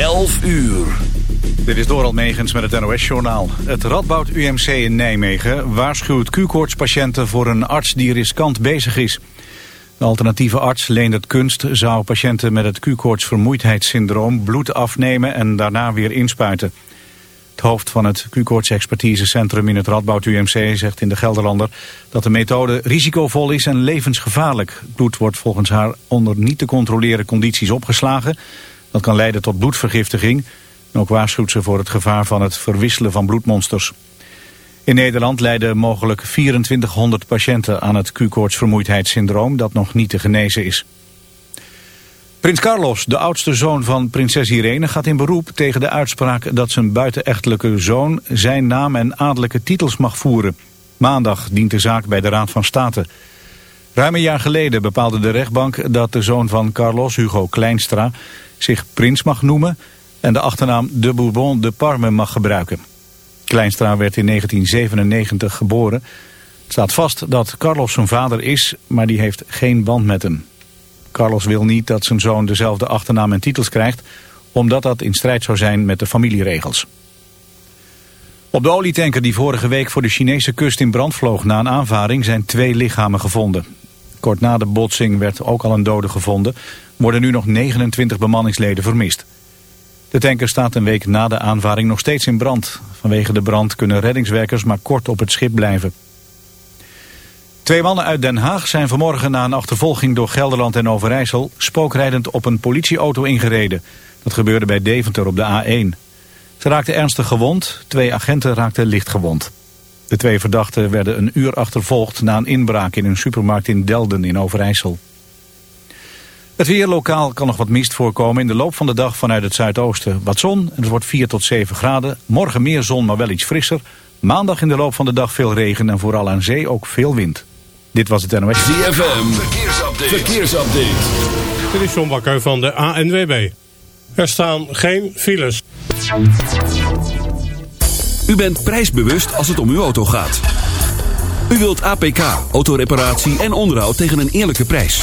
11 uur. Dit is Doral Megens met het NOS-journaal. Het Radboud UMC in Nijmegen waarschuwt Q-koortspatiënten voor een arts die riskant bezig is. De alternatieve arts Leendert Kunst zou patiënten met het Q-koortsvermoeidheidssyndroom bloed afnemen en daarna weer inspuiten. Het hoofd van het Q-koortsexpertisecentrum in het Radboud UMC zegt in de Gelderlander dat de methode risicovol is en levensgevaarlijk. Bloed wordt volgens haar onder niet te controleren condities opgeslagen. Dat kan leiden tot bloedvergiftiging. ook waarschuwt ze voor het gevaar van het verwisselen van bloedmonsters. In Nederland lijden mogelijk 2400 patiënten aan het Q-koortsvermoeidheidssyndroom dat nog niet te genezen is. Prins Carlos, de oudste zoon van prinses Irene, gaat in beroep tegen de uitspraak dat zijn buitenechtelijke zoon zijn naam en adellijke titels mag voeren. Maandag dient de zaak bij de Raad van State. Ruim een jaar geleden bepaalde de rechtbank dat de zoon van Carlos, Hugo Kleinstra, zich prins mag noemen en de achternaam de Bourbon de Parme mag gebruiken. Kleinstra werd in 1997 geboren. Het staat vast dat Carlos zijn vader is, maar die heeft geen band met hem. Carlos wil niet dat zijn zoon dezelfde achternaam en titels krijgt... omdat dat in strijd zou zijn met de familieregels. Op de olietanker die vorige week voor de Chinese kust in brand vloog na een aanvaring zijn twee lichamen gevonden. Kort na de botsing werd ook al een dode gevonden, worden nu nog 29 bemanningsleden vermist. De tanker staat een week na de aanvaring nog steeds in brand. Vanwege de brand kunnen reddingswerkers maar kort op het schip blijven. Twee mannen uit Den Haag zijn vanmorgen na een achtervolging door Gelderland en Overijssel spookrijdend op een politieauto ingereden. Dat gebeurde bij Deventer op de A1. Ze raakten ernstig gewond, twee agenten raakten licht gewond. De twee verdachten werden een uur achtervolgd na een inbraak in een supermarkt in Delden in Overijssel. Het weer lokaal kan nog wat mist voorkomen in de loop van de dag vanuit het zuidoosten. Wat zon en het wordt 4 tot 7 graden. Morgen meer zon, maar wel iets frisser. Maandag in de loop van de dag veel regen en vooral aan zee ook veel wind. Dit was het NOS. ZFM, verkeersupdate. verkeersupdate. Dit is John Bakker van de ANWB. Er staan geen files. U bent prijsbewust als het om uw auto gaat. U wilt APK, autoreparatie en onderhoud tegen een eerlijke prijs.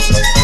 Oh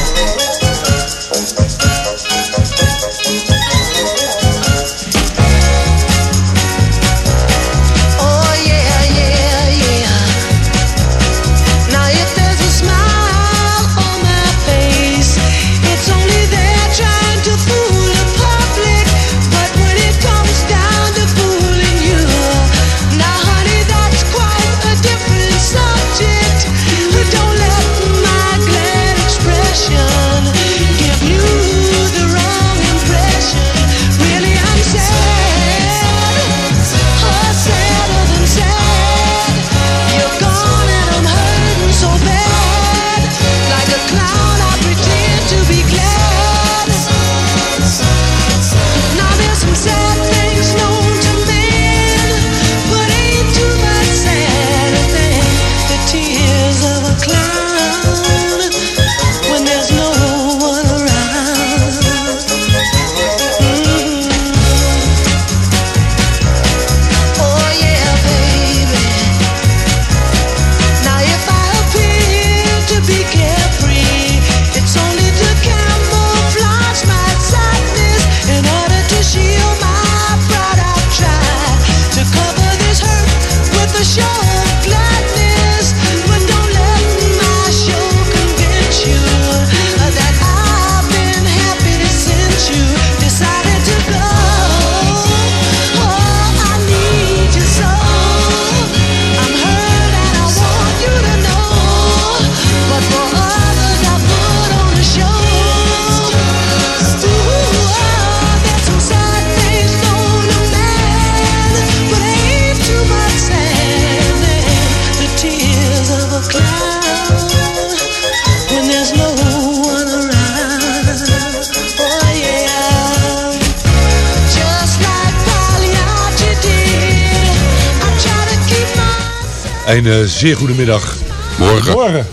Een eh, zeer goede middag. Morgen. Morgen.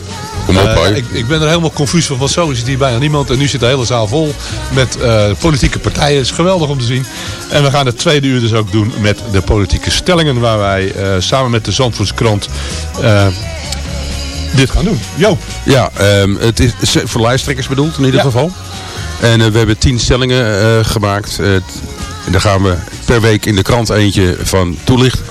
Kom op, Eh, ik, ik ben er helemaal confus van, want zo is het hier bijna niemand. En nu zit de hele zaal vol met eh, politieke partijen. Het is geweldig om te zien. En we gaan het tweede uur dus ook doen met de politieke stellingen. Waar wij samen met de Zandvoortskrant dit gaan doen. Joop. Ja, ehm, het is voor lijsttrekkers bedoeld in ieder Ja. geval. En we hebben tien stellingen gemaakt. En daar gaan we per week in de krant eentje van toelichten.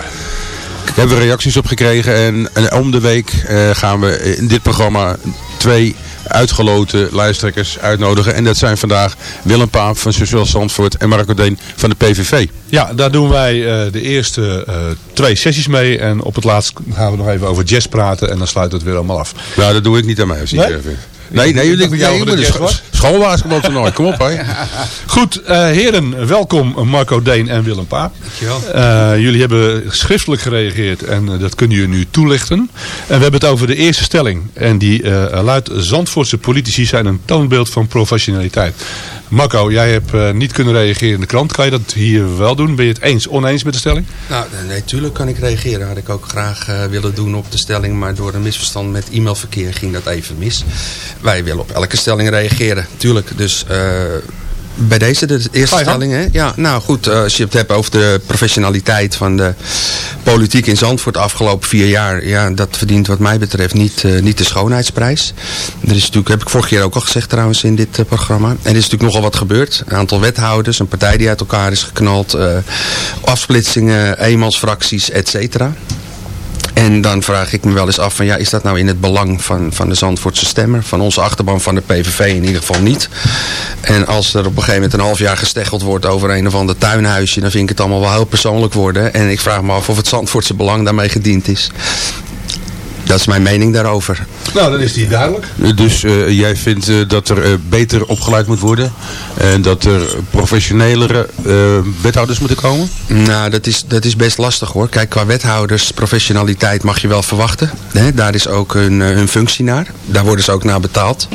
Hebben we reacties op gekregen. En, en om de week eh, gaan we in dit programma twee uitgeloten lijsttrekkers uitnodigen. En dat zijn vandaag Willem Paap van Sociaal Zandvoort en Marco Deen van de PVV. Ja, daar doen wij eh, de eerste eh, twee sessies mee. En op het laatst gaan we nog even over jazz praten. En dan sluit het weer allemaal af. Nou, dat doe ik niet aan mij. Als je Nee? vindt. Nee, nee, Ik jullie nee, de schoolbasketbaltoernooi. Kom op, hè. Goed, eh, heren, welkom Marco Deen en Willem Paap. Dankjewel. Eh, jullie hebben schriftelijk gereageerd en eh, dat kunnen jullie nu toelichten. En we hebben het over de eerste stelling. En die luidt, Zandvoortse politici zijn een toonbeeld van professionaliteit. Marco, jij hebt niet kunnen reageren in de krant. Kan je dat hier wel doen? Ben je het eens, oneens met de stelling? Nou, nee, tuurlijk kan ik reageren. Had ik ook graag willen doen op de stelling. Maar door een misverstand met e-mailverkeer ging dat even mis. Wij willen op elke stelling reageren. Tuurlijk. Dus eh, bij deze de eerste stelling. Hè? Ja, nou goed. eh, als je het hebt over de professionaliteit van de politiek in Zandvoort de afgelopen vier jaar. Ja, dat verdient wat mij betreft niet, eh, niet de schoonheidsprijs. Er is natuurlijk, heb ik vorig jaar ook al gezegd trouwens in dit programma. En er is natuurlijk nogal wat gebeurd. Een aantal wethouders, een partij die uit elkaar is geknald. afsplitsingen, eenmansfracties, et cetera. En dan vraag ik me wel eens af van ja, is dat nou in het belang van, van de Zandvoortse stemmer? Van onze achterban van de PVV in ieder geval niet. En als er op een gegeven moment een half jaar gesteggeld wordt over een of ander tuinhuisje, dan vind ik het allemaal wel heel persoonlijk worden. En ik vraag me af of het Zandvoortse belang daarmee gediend is. Dat is mijn mening daarover. Nou, dan is die duidelijk. Dus eh, jij vindt eh, dat er eh, beter opgeleid moet worden. En dat er professionelere eh, wethouders moeten komen. Nou, dat is, dat is best lastig hoor. Kijk, qua wethouders, professionaliteit mag je wel verwachten. Hè? Daar is ook hun, hun functie naar. Daar worden ze ook naar betaald.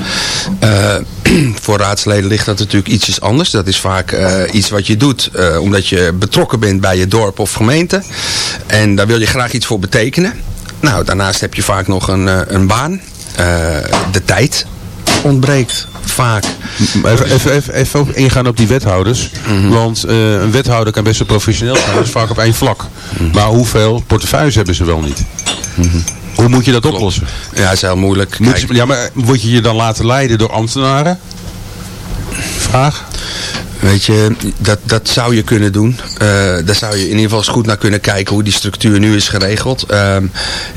Eh, voor raadsleden ligt dat natuurlijk ietsjes anders. Dat is vaak eh, iets wat je doet eh, omdat je betrokken bent bij je dorp of gemeente. En daar wil je graag iets voor betekenen. Nou, daarnaast heb je vaak nog een, eh, een baan. Eh, de tijd ontbreekt vaak. Even, even, even, even ingaan op die wethouders. Want eh, een wethouder kan best wel professioneel zijn. Dat is vaak op één vlak. Maar hoeveel portefeuilles hebben ze wel niet? Hoe moet je dat oplossen? Ja, dat is heel moeilijk. Moet Kijk, je, ja, maar word je je dan laten leiden door ambtenaren? Weet je, dat, dat zou je kunnen doen. Eh, daar zou je in ieder geval eens goed naar kunnen kijken hoe die structuur nu is geregeld. Ehm,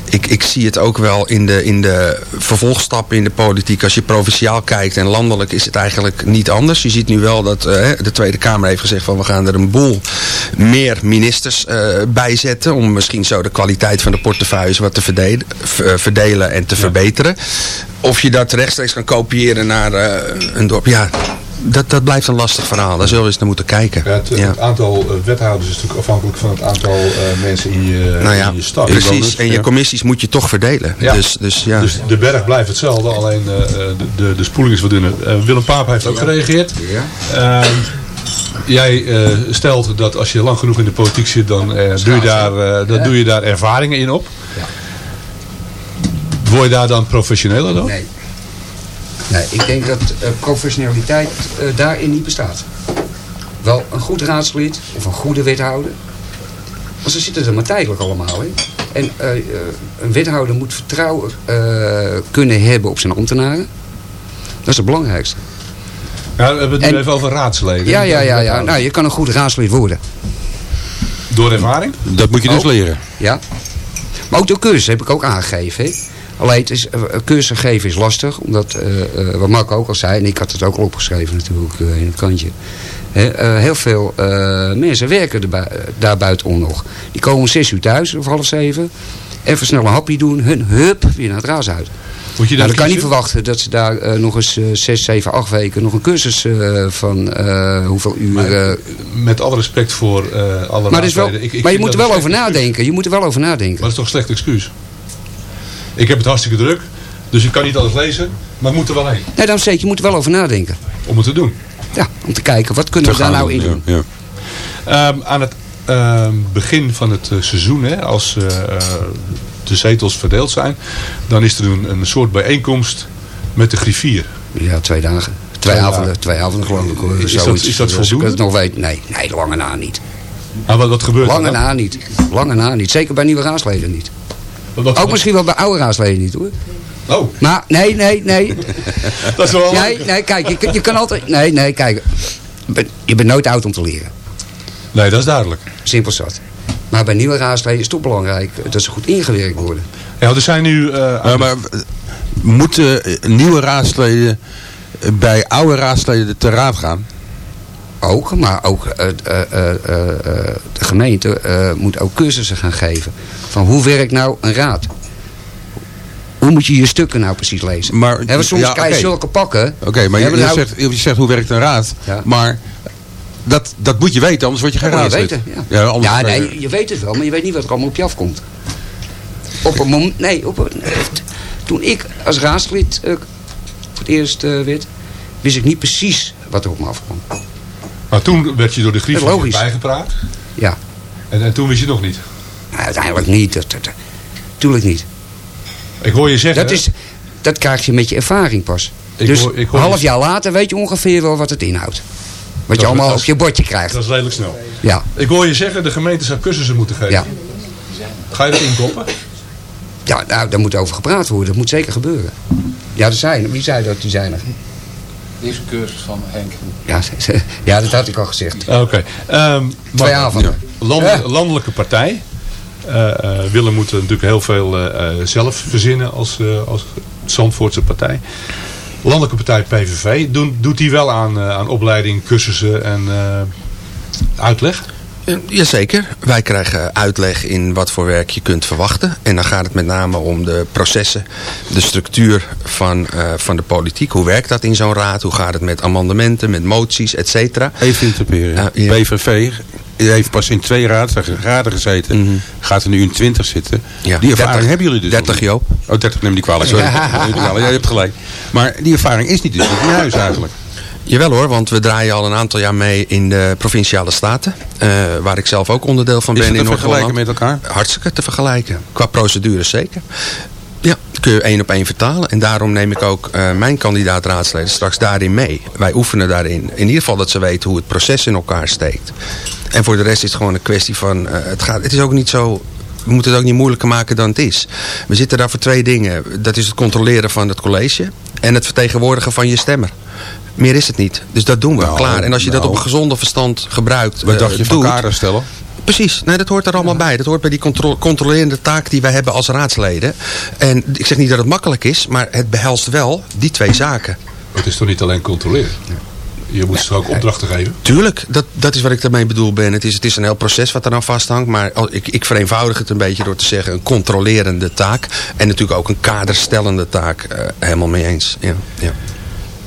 ik, ik zie het ook wel in de, in de vervolgstappen in de politiek. Als je provinciaal kijkt en landelijk is het eigenlijk niet anders. Je ziet nu wel dat eh, de Tweede Kamer heeft gezegd van we gaan er een boel meer ministers eh bij zetten. Om misschien zo de kwaliteit van de portefeuilles wat te verdelen, verdelen en te verbeteren. Of je dat rechtstreeks kan kopiëren naar een dorp. Ja, dat, dat blijft een lastig verhaal. Daar zullen we eens naar moeten kijken. Ja, het, Ja. het aantal eh, wethouders is natuurlijk afhankelijk van het aantal eh, mensen in je, Nou ja, in je stad. precies. En je Ja. commissies moet je toch verdelen. Ja. Dus, dus ja. Dus de berg blijft hetzelfde, alleen eh, de, de, de spoeling is wat dunner. Eh, Willem Paap heeft ook gereageerd. Ehm, jij eh, stelt dat als je lang genoeg in de politiek zit, dan, eh, doe, je daar, eh, dan doe je daar ervaringen in op. Word je daar dan professioneler dan? Nee. Nee, ik denk dat eh, professionaliteit eh, daarin niet bestaat. Wel een goed raadslid of een goede wethouder. Want ze zitten er maar tijdelijk allemaal. Hè? En eh, eh, een wethouder moet vertrouwen eh, kunnen hebben op zijn ambtenaren. Dat is het belangrijkste. Ja, we hebben het nu En- even over raadsleden. Ja, ja, ja, ja. Nou, je kan een goed raadslid worden. Door ervaring? Dat moet je dus Oh. leren. Ja. Maar ook door cursussen heb ik ook aangegeven. Hè. Alleen het is, eh, cursussen geven is lastig. Omdat, eh, wat Mark ook al zei, en ik had het ook al opgeschreven natuurlijk in het kantje. Heel veel mensen werken er daar buitenom nog. Die komen om zes uur thuis of half zeven. Even snel een hapje doen. Hun hup, weer naar het raashuis. Moet je Nou, dan kan je niet verwachten dat ze daar nog eens eh, zes, zeven, acht weken nog een cursus van hoeveel uur... Met alle respect voor alle maar, dat is wel, raadsleden. Ik- ik maar je moet er wel over nadenken. Je moet er wel over nadenken. Maar dat is toch een slecht excuus? Ik heb het hartstikke druk, dus ik kan niet alles lezen, maar ik moet er wel heen Nee, dan zeg je moet er wel over nadenken. om het te doen. Ja, om te kijken, wat kunnen we daar nou in doen? Ja, ja. Ehm, aan het ehm, begin van het eh, seizoen, hè, als eh, eh, de zetels verdeeld zijn, dan is er een, een soort bijeenkomst met de griffier. Ja, twee dagen. Twee, Twee avonden, dagen. twee avonden geloof ik. hoor. Is dat- is dat Dus ik voldoende? het nog weet. Nee, nee, lange na niet. Maar wat, wat gebeurt Lange er dan? na niet. Lange na niet. Zeker bij nieuwe raadsleden niet. Ook misschien wel bij oude raadsleden niet hoor. Oh, Maar nee, nee, nee. dat is wel Nee, nee, kijk, je, kan altijd... Nee, nee, kijk. Je bent, je bent nooit oud om te leren. Nee, dat is duidelijk. Simpel zat. Maar bij nieuwe raadsleden is het toch belangrijk dat ze goed ingewerkt worden. Ja, er zijn nu... eh, Ja, maar eh, moeten eh, nieuwe raadsleden bij oude raadsleden te raad gaan? Ook, maar ook eh, eh, eh, de gemeente moet ook cursussen gaan geven. Van hoe werkt nou een raad? Hoe moet je je stukken nou precies lezen? Maar, soms ja, krijg je zulke pakken. Oké, maar je, je nou- zegt, je zegt hoe werkt een raad. Ja. Maar dat, dat moet je weten, anders word je geen weten, ja. anders Ja, je- nee, je weet het wel, maar je weet niet wat er allemaal op je afkomt. Op een moment, nee, op een, toen ik als raadslid voor het eerst werd, wist ik niet precies wat er op me afkwam. Maar toen werd je door de Logisch. bijgepraat. Ja, En, en toen wist je het nog niet. maar uiteindelijk niet. Dat, tuurlijk niet. Ik hoor je zeggen... Dat, is, dat krijg je met je ervaring pas. Ik dus hoor- ik hoor een half jaar later weet je ongeveer wel wat het inhoudt. Wat je allemaal op je bordje krijgt. Dat is redelijk snel. Ja, Ik hoor je zeggen, de gemeente zou cursussen moeten geven. ja. Ga je dat inkoppen? ja nou, daar moet over gepraat worden. Dat moet zeker gebeuren. Ja, er zijn. Wie zei dat? Die zijn er. Deze cursus van Henk. Ja, ze- ze- ja, dat had ik al gezegd. Oké. Ehm, Twee maar- avonden. Land-. Landelijke partij. Eh, eh, Willem moet natuurlijk heel veel eh, eh, zelf verzinnen als, eh, als Zandvoortse partij. Landelijke partij PVV, doen, doet die wel aan, aan opleiding, cursussen en eh, uitleg? Eh, Jazeker. Wij krijgen uitleg in wat voor werk je kunt verwachten. En dan gaat het met name om de processen, de structuur van, eh, van de politiek. Hoe werkt dat in zo'n raad? Hoe gaat het met amendementen, met moties, et cetera? Even interperen. Ja. PVV heeft pas in twee raden gezeten. Mhm. Gaat er nu in 20 zitten. Ja. Die ervaring 30. hebben jullie dus 30 nog niet. Joop. Oh, 30 neem die kwalijk. Sorry. Ja, je hebt gelijk. Maar die ervaring is niet dus niet in huis eigenlijk. Jawel hoor, want we draaien al een aantal jaar mee in de Provinciale Staten. eh, waar ik zelf ook onderdeel van ben dat in te vergelijken Noord-Holland. met elkaar? Hartstikke te vergelijken. Qua procedures zeker. Ja, kun je één op één vertalen. En daarom neem ik ook eh, mijn kandidaat raadsleden straks daarin mee. Wij oefenen daarin. In ieder geval dat ze weten hoe het proces in elkaar steekt. En voor de rest is het gewoon een kwestie van... eh, het, gaat, het is ook niet zo... We moeten het ook niet moeilijker maken dan het is. We zitten daar voor twee dingen. Dat is het controleren van het college. En het vertegenwoordigen van je stemmer. Meer is het niet. Dus dat doen we. Nou, Klaar. En als je dat nou. op een gezonde verstand gebruikt. Wat eh, dacht je van doet, kader stellen? Precies, nee, dat hoort er allemaal bij. Dat hoort bij die contro- controlerende taak die wij hebben als raadsleden. En ik zeg niet dat het makkelijk is, maar het behelst wel die twee zaken. Het is toch niet alleen controleren? Je moet ze ook opdrachten geven. Tuurlijk, dat, dat is wat ik daarmee bedoel ben. Het is, het is een heel proces wat er aan vasthangt. Maar ik, ik vereenvoudig het een beetje door te zeggen een controlerende taak. En natuurlijk ook een kaderstellende taak. eh, helemaal mee eens. Ja, ja.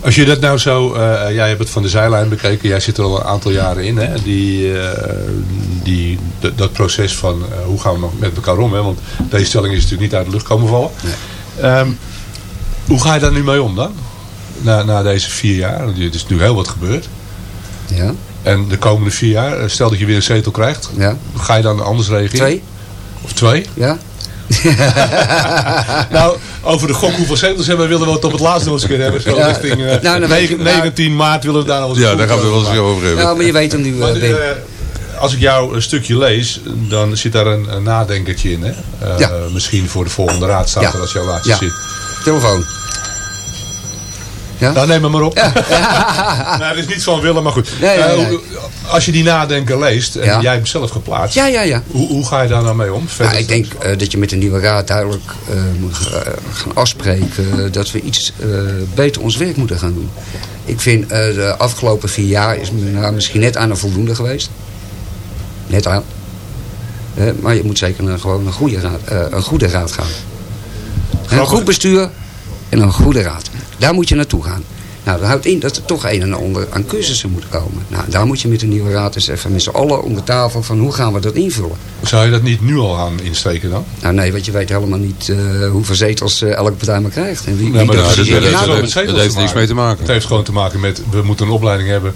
Als je dat nou zo, eh, jij hebt het van de zijlijn bekeken, jij zit er al een aantal jaren in, hè? Die, eh, die, dat- proces van eh, hoe gaan we met elkaar om, hè? want deze stelling is natuurlijk niet uit de lucht komen vallen. Ehm, hoe ga je daar nu mee om dan? Na, na deze vier jaar, er is nu heel wat gebeurd. Ja, En de komende vier jaar, stel dat je weer een zetel krijgt, ja. ga je dan anders reageren? Twee? Of twee? Ja? Nou, over de gok hoeveel zetels hebben, willen we het op het laatste nog eens een keer hebben. Zo Ja. richting eh, Nou, dan weet je- 19 maart willen we daar nog eens Ja, daar gaan we wel eens over hebben. Nou, maar je weet hem nu, Maar eh, eh, als ik jou een stukje lees, dan zit daar een, een nadenkertje in. Hè? Eh, Ja. Misschien voor de volgende raad staat Ja. er als jouw laatste Ja. zit. Telefoon. Ja? Nou, neem hem maar op. nou, het is niet van willen, maar goed. Nee, nee, Eh, nee. Als je die nadenker leest en jij hebt hem zelf geplaatst. Ja, ja, ja. Hoe, hoe ga je daar nou mee om? Nou, ik denk eh, dat je met de nieuwe raad duidelijk eh, moet gaan afspreken dat we iets beter ons werk moeten gaan doen. Ik vind de afgelopen vier jaar is nou, misschien net aan een voldoende geweest. Net aan. Maar je moet zeker naar gewoon een goede raad, een goede raad gaan. Een goed bestuur en een goede raad. Daar moet je naartoe gaan. Nou, dat houdt in dat er toch een en ander aan cursussen moet komen. Nou, daar moet je met de nieuwe raad eens even met z'n allen om de tafel van hoe gaan we dat invullen. Zou je dat niet nu al aan insteken dan? Nou nee, want je weet helemaal niet eh, hoeveel zetels eh, elke partij maar krijgt. En wie, Ja, wie maar dat dat, dat heeft niks mee te maken. Het heeft gewoon te maken met, we moeten een opleiding hebben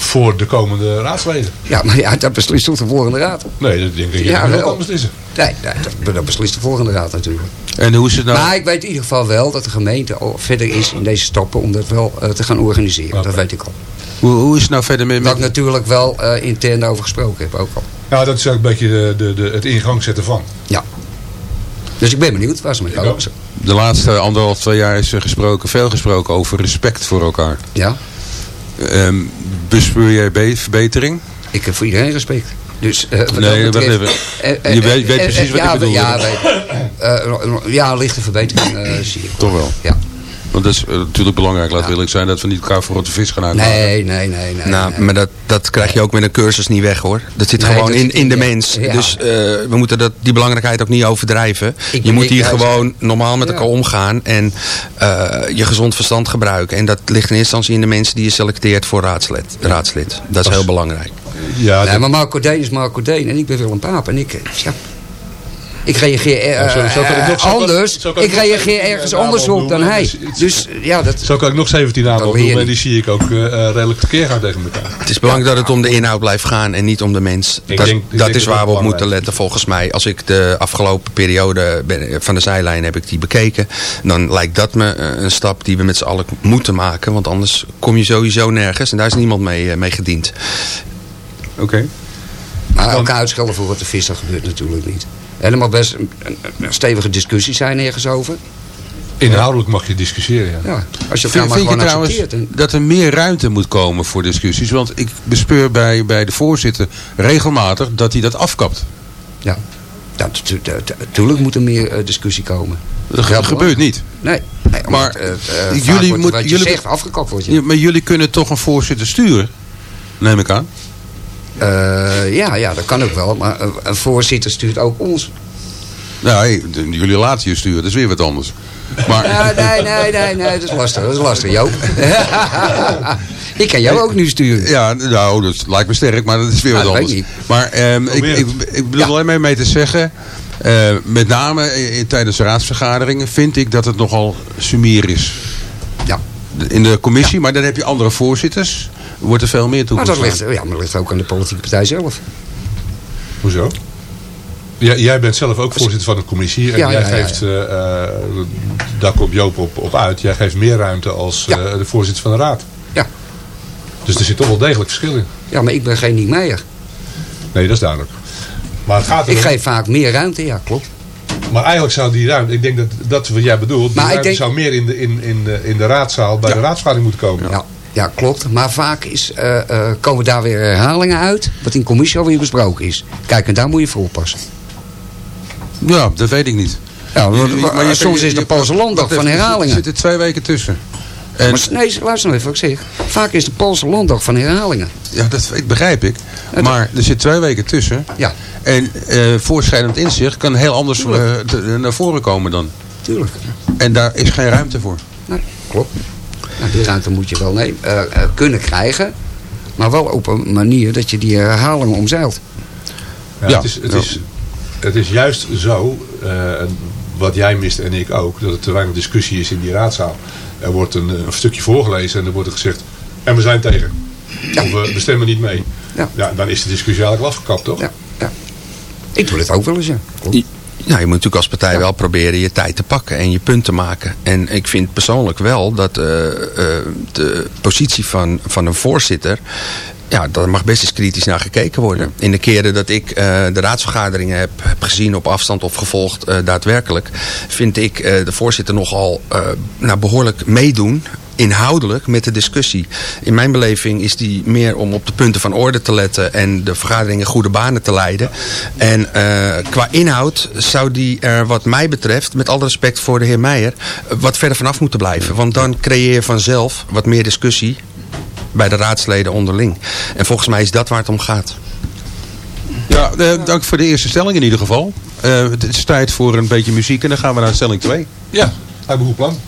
voor de komende raadsleden. Ja, maar ja, dat beslist toch de volgende raad? Nee, dat denk ik Ja, ja, wel. wel. anders is het. Nee, nee dat, dat beslist de volgende raad natuurlijk. En hoe is het nou? Maar ik weet in ieder geval wel dat de gemeente al verder is in deze stappen om dat wel eh, te gaan organiseren. Dat weet ik al. Hoe, hoe is het nou verder met... Dat ik natuurlijk wel eh, intern over gesproken heb ook al. Nou, dat is ook een beetje de, de, de, het ingang zetten van. Ja. Dus ik ben benieuwd waar ze mee komen. De laatste anderhalf, twee jaar is er gesproken, veel gesproken over respect voor elkaar. Ja. Ehm, bespeur jij be- verbetering? Ik heb voor iedereen respect. Dus, wat Nee, dat wacht betreft- even. eh, eh, Je weet- weet precies wat ja, ik bedoel. Ja, ja, lichte verbetering zie ik. Toch wel? Ja. Want dat is eh, natuurlijk belangrijk, laat wil ik zijn, dat we niet elkaar voor rotte vis gaan uitmaken. Nee, nee, nee. nee nou, nee. maar dat, dat krijg je ook met een cursus niet weg hoor. Dat zit Nee, gewoon dat in, in de mens. Ja. Dus eh, we moeten dat, die belangrijkheid ook niet overdrijven. Ik- je moet ik- hier gewoon normaal met Ja. elkaar omgaan. En eh, je gezond verstand gebruiken. En dat ligt in eerste instantie in de mensen die je selecteert voor raadslid. raadslid. Dat is heel belangrijk. Ja, Nee, dat- maar Marco Deen is Marco Deen en ik ben Willem Paap. En ik, ja, ik reageer eh, Ja, zo- zo kan ik eh, nog- anders. zo kan ik reageer 17 ergens anders op dan hij. Dus Dus ja, dat... Zo kan ik nog 17 namen opnoemen en die zie ik ook eh, eh, redelijk tekeer gaan tegen elkaar. Het is belangrijk dat het om de inhoud blijft gaan en niet om de mens. Ik dat denk- ik dat denk is waar we op moeten letten volgens mij. Als ik de afgelopen periode ben, van de zijlijn heb ik die bekeken. Dan lijkt dat me een stap die we met z'n allen moeten maken. Want anders kom je sowieso nergens. En daar is niemand mee, mee gediend. Oké. Maar elkaar uitschelden voor wat de vis, dat gebeurt natuurlijk niet. Er mag best een, een- een stevige discussie zijn ergens over. Inhoudelijk mag je discussiëren, ja. Ja, als je elkaar Vind, maar vind je gewoon trouwens. En, dat er meer ruimte moet komen voor discussies? Want ik bespeur bij, bij de voorzitter regelmatig dat hij dat afkapt. ja, natuurlijk moet er meer eh, discussie komen. Dat gebeurt niet. Nee, nee Maar, maar uh, jullie jullie moet- wat je jullie- zegt afgekapt wordt. Ja. Ja, maar jullie kunnen toch een voorzitter sturen? Neem ik aan. Eh, ja, ja, dat kan ook wel. Maar een- een voorzitter stuurt ook ons. Nou, hey, de- jullie laten je sturen, dat is weer wat anders. Maar, Ja, nee, nee, nee, nee, dat is lastig. Dat is lastig, Joop. ik kan jou ook nu sturen. Ja, nou, dat lijkt me sterk, maar dat is weer wat dat anders. weet ik Maar ehm, ik, ik, ik bedoel Ja. alleen maar mee te zeggen... eh, met name in, tijdens de raadsvergaderingen vind ik dat het nogal sumier is. Ja. In de commissie, maar dan heb je andere voorzitters. Wordt er veel meer Maar dat ligt, ja, maar dat ligt ook aan de politieke partij zelf. Hoezo? Ja, jij bent zelf ook voorzitter van de commissie. En Ja, jij ja, ja, ja. geeft, eh, eh, daar komt Joop op, op uit, jij geeft meer ruimte als Ja. eh, de voorzitter van de raad. Ja. Dus er zit toch wel degelijk verschil in. Ja, maar ik ben geen Niek Meijer. Nee, dat is duidelijk. Maar het gaat Ik geef vaak meer ruimte, ja, klopt. Maar eigenlijk zou die ruimte, ik denk dat dat wat jij bedoelt, die Maar ruimte denk- zou meer in de, in, in de, in de raadzaal bij de raadsvergadering moeten komen. Ja, ja klopt. Maar vaak is, eh, eh, komen daar weer herhalingen uit. Wat in commissie alweer besproken is. Kijk, en daar moet je voor oppassen. Ja, dat weet ik niet. Ja, maar, je- soms je- is de Poolse landdag van even, Er herhalingen. zitten twee weken tussen. En, Maar, nee, luister nou even wat ik zeg. Vaak is de Poolse landdag van herhalingen. ja, dat weet- begrijp ik. Maar er zit twee weken tussen. Ja, En eh voorschrijdend inzicht kan heel anders naar voren komen dan. tuurlijk. En daar is geen ruimte voor. Nee, klopt. Nou, die ruimte moet je wel nemen, eh, eh, kunnen krijgen. Maar wel op een manier dat je die herhalingen omzeilt. Ja, Ja. Het, is, het, is, het is juist zo, eh, en wat jij mist en ik ook, dat er te weinig discussie is in die raadzaal. Er wordt een, een stukje voorgelezen en er wordt er gezegd, en we zijn tegen. Of we, stemmen niet mee. Ja. dan is de discussie eigenlijk afgekapt, toch? Ja, ja. Ik doe dit ook wel eens, ja. Klopt. Nou, je moet natuurlijk als partij wel proberen je tijd te pakken en je punt te maken. En ik vind persoonlijk wel dat eh, eh, de positie van, van een voorzitter... Ja, daar mag best eens kritisch naar gekeken worden. In de keren dat ik eh, de raadsvergaderingen heb, heb gezien op afstand of gevolgd daadwerkelijk... vind ik de voorzitter nogal nou, behoorlijk meedoen inhoudelijk met de discussie. In mijn beleving is die meer om op de punten van orde te letten en de vergaderingen goede banen te leiden. En eh, qua inhoud zou die er wat mij betreft, met alle respect voor de heer Meijer, wat verder vanaf moeten blijven. Want dan creëer je vanzelf wat meer discussie bij de raadsleden onderling. En volgens mij is dat waar het om gaat. Ja, eh, dank voor de eerste stelling in ieder geval. Eh, het is tijd voor een beetje muziek en dan gaan we naar stelling 2. Ja, me een goed plan.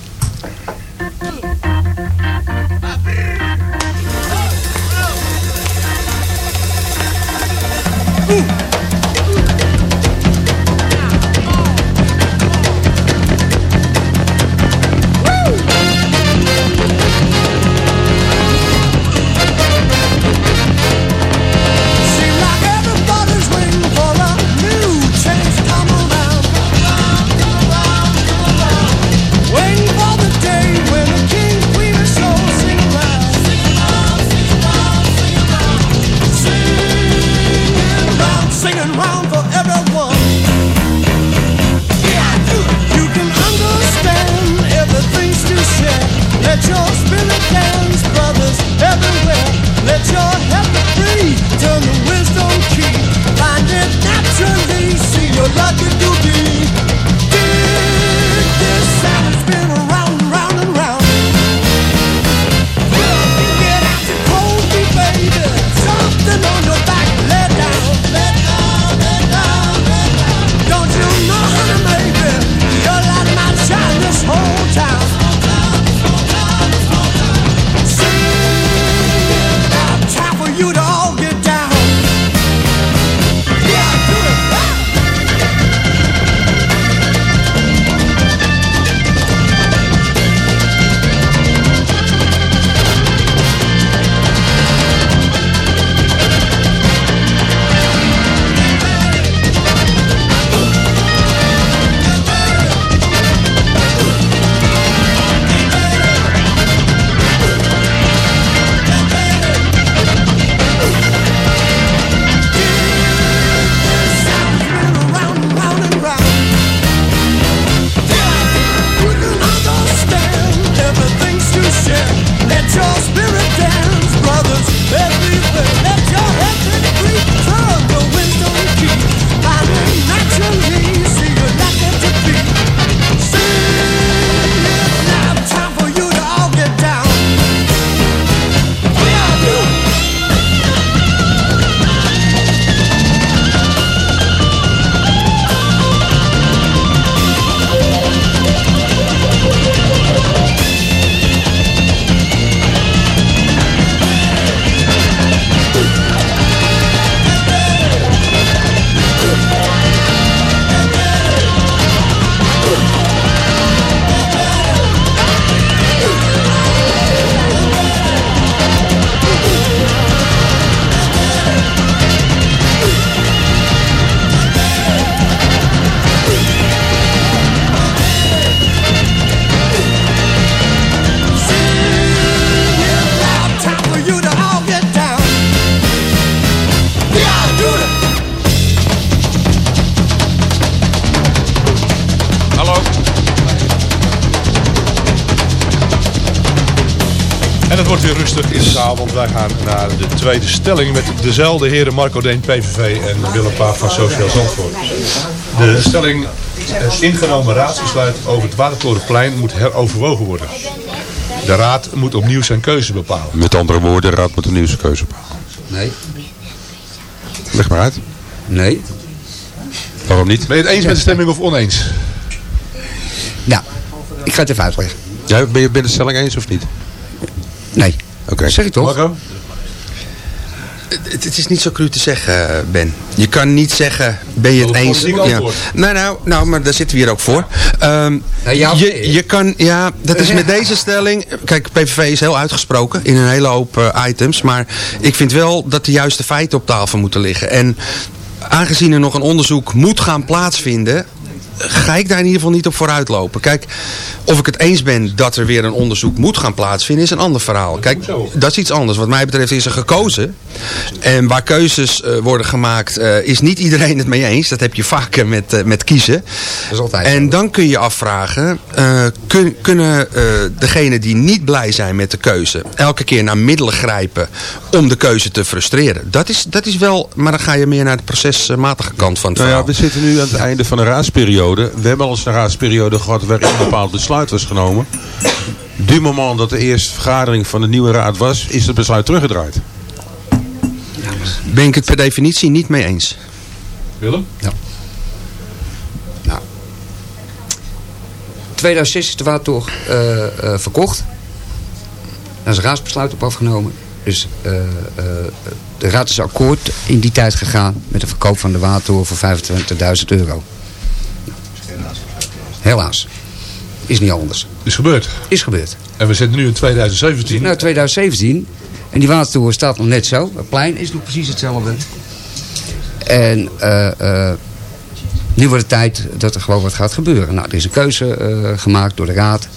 Naar de tweede stelling met dezelfde heren Marco Deen, PVV en Willem Paap van Sociaal Zandvoort. De stelling, het ingenomen raadsbesluit over het Watertorenplein moet heroverwogen worden. De raad moet opnieuw zijn keuze bepalen. Met andere woorden, de raad moet een nieuwe keuze bepalen. Nee. Leg maar uit. Nee. Waarom niet? Ben je het eens met de stemming of oneens? Nou, ik ga het even uitleggen. Jij ben je met de stelling eens of niet? Nee. Oké. Zeg ik toch? Marco? Het, het is niet zo cru te zeggen, Ben. Je kan niet zeggen, ben je het eens? antwoord. Nou, nou, nou, maar daar zitten we hier ook voor. Ehm, Nou, ja, je, je kan, ja, dat is met deze stelling... Kijk, PVV is heel uitgesproken in een hele hoop eh, items. Maar ik vind wel dat de juiste feiten op tafel moeten liggen. En aangezien er nog een onderzoek moet gaan plaatsvinden ga ik daar in ieder geval niet op vooruit lopen. Kijk, of ik het eens ben dat er weer een onderzoek moet gaan plaatsvinden, is een ander verhaal. Kijk, dat is iets anders. Wat mij betreft is er gekozen. En waar keuzes eh, worden gemaakt, eh, is niet iedereen het mee eens. Dat heb je vaker met, eh, met kiezen. Dat is altijd En dan kun je afvragen, eh, kun- kunnen eh degenen die niet blij zijn met de keuze, elke keer naar middelen grijpen om de keuze te frustreren? Dat is, dat is wel, maar dan ga je meer naar de procesmatige kant van het Nou ja, verhaal. we zitten nu aan het einde van een raadsperiode. We hebben al eens een raadsperiode gehad waarin een bepaald besluit was genomen. Du moment dat de eerste vergadering van de nieuwe raad was, is het besluit teruggedraaid. Ben ik het per definitie niet mee eens. Willem? 2006 is de watertoren eh, verkocht. Daar is een raadsbesluit op afgenomen. Dus eh, eh, de raad is akkoord in die tijd gegaan met de verkoop van de watertoren voor 25.000 euro. Helaas. Is niet anders. Is gebeurd. Is gebeurd. En we zitten nu in 2017. Nou, 2017. En die watertoren staat nog net zo. Het plein is nog precies hetzelfde. En eh, eh, nu wordt het tijd dat er gewoon wat gaat gebeuren. Nou, er is een keuze eh, gemaakt door de raad.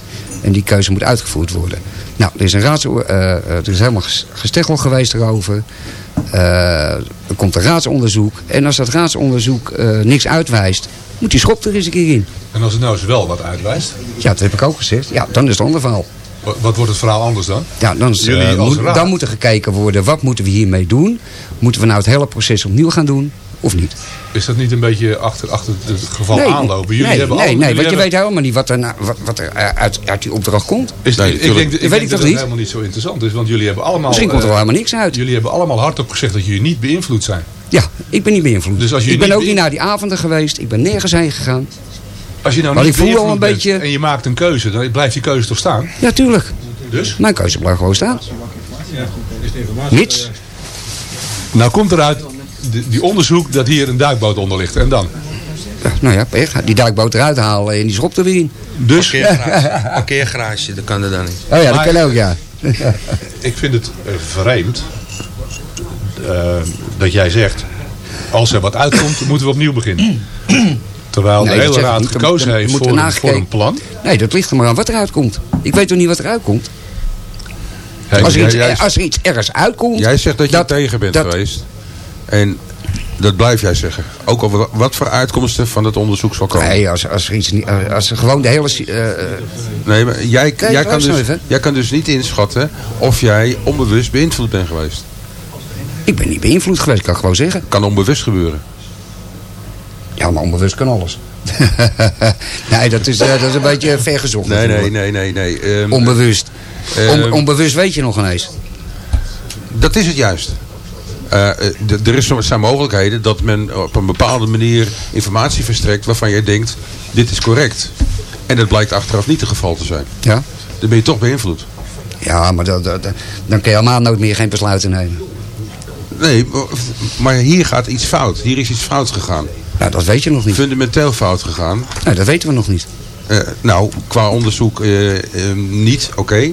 En die keuze moet uitgevoerd worden. Nou, er is een raads, er is helemaal ges- gesteggel geweest erover. Er komt een raadsonderzoek. En als dat raadsonderzoek niks uitwijst, moet die schop er eens een keer in. En als het nou eens wel wat uitwijst, Ja, dat heb ik ook gezegd. Ja, dan is het een ander verhaal. wa- wat wordt het verhaal anders dan? Ja, dan, is, eh, moet, dan moet er gekeken worden, wat moeten we hiermee doen? Moeten we nou het hele proces opnieuw gaan doen, of niet? Is dat niet een beetje achter, achter het geval aanlopen? Jullie nee, hebben nee, nee want je weet helemaal niet wat er, wat, wat er eh, uit, uit die opdracht komt. Is, Nee, ik denk, ik weet denk ik dat het helemaal niet zo interessant is, want jullie hebben allemaal... Misschien komt er wel eh, helemaal niks uit. Jullie hebben allemaal hardop gezegd dat jullie niet beïnvloed zijn. Ja, ik ben niet beïnvloed. Dus als je ik ben niet ook niet naar die avonden geweest. Ik ben nergens heen gegaan. Als je nou Maar niet ik voel al een bent beetje- en je maakt een keuze, dan blijft die keuze toch staan? Ja, tuurlijk. Dus? Mijn keuze blijft gewoon staan. Mits. Nou komt eruit die, die onderzoek dat hier een duikboot onder ligt. En dan? Ja, nou ja, pech. Die duikboot eruit halen en die schop er weer in. Dus Parkeergarage, parkeergarage, dat kan er dan niet. Oh ja, dat Maar- kan ook, ja. ik vind het eh, vreemd dat jij zegt, als er wat uitkomt, moeten we opnieuw beginnen. Terwijl Nee, de hele raad gekozen heeft moet voor, voor een plan. Nee, dat ligt er maar aan wat eruit komt. Ik weet toch niet wat eruit komt? Hey, Als er iets, jij, als er iets ergens uitkomt... jij zegt dat je dat- tegen bent dat- geweest. En dat blijf jij zeggen. Ook al wa- wat voor uitkomsten van het onderzoek zal komen. Nee, als, als er iets niet... Als er gewoon de hele... eh, eh, Nee, maar jij, Nee, jij, kan luister dus, jij kan dus niet inschatten of jij onbewust beïnvloed bent geweest. Ik ben niet beïnvloed geweest, kan ik gewoon zeggen. Kan onbewust gebeuren. Ja, maar onbewust kan alles. nee, dat is, eh, dat is een beetje vergezocht. Nee, nee, nee, nee. nee. Ehm, Onbewust. On- ehm, onbewust weet je nog ineens. Dat is het juist. Eh, eh, er is, zijn mogelijkheden dat men op een bepaalde manier informatie verstrekt waarvan jij denkt, dit is correct. En dat blijkt achteraf niet het geval te zijn. Ja? Dan ben je toch beïnvloed. Ja, maar dat, dat, dat- dan kun je helemaal nooit meer geen besluiten nemen. Nee, maar- hier gaat iets fout. Hier is iets fout gegaan. Nou, dat weet je nog niet. Fundamenteel fout gegaan. Nee, dat weten we nog niet. Eh, nou, qua onderzoek eh, eh, niet, oké.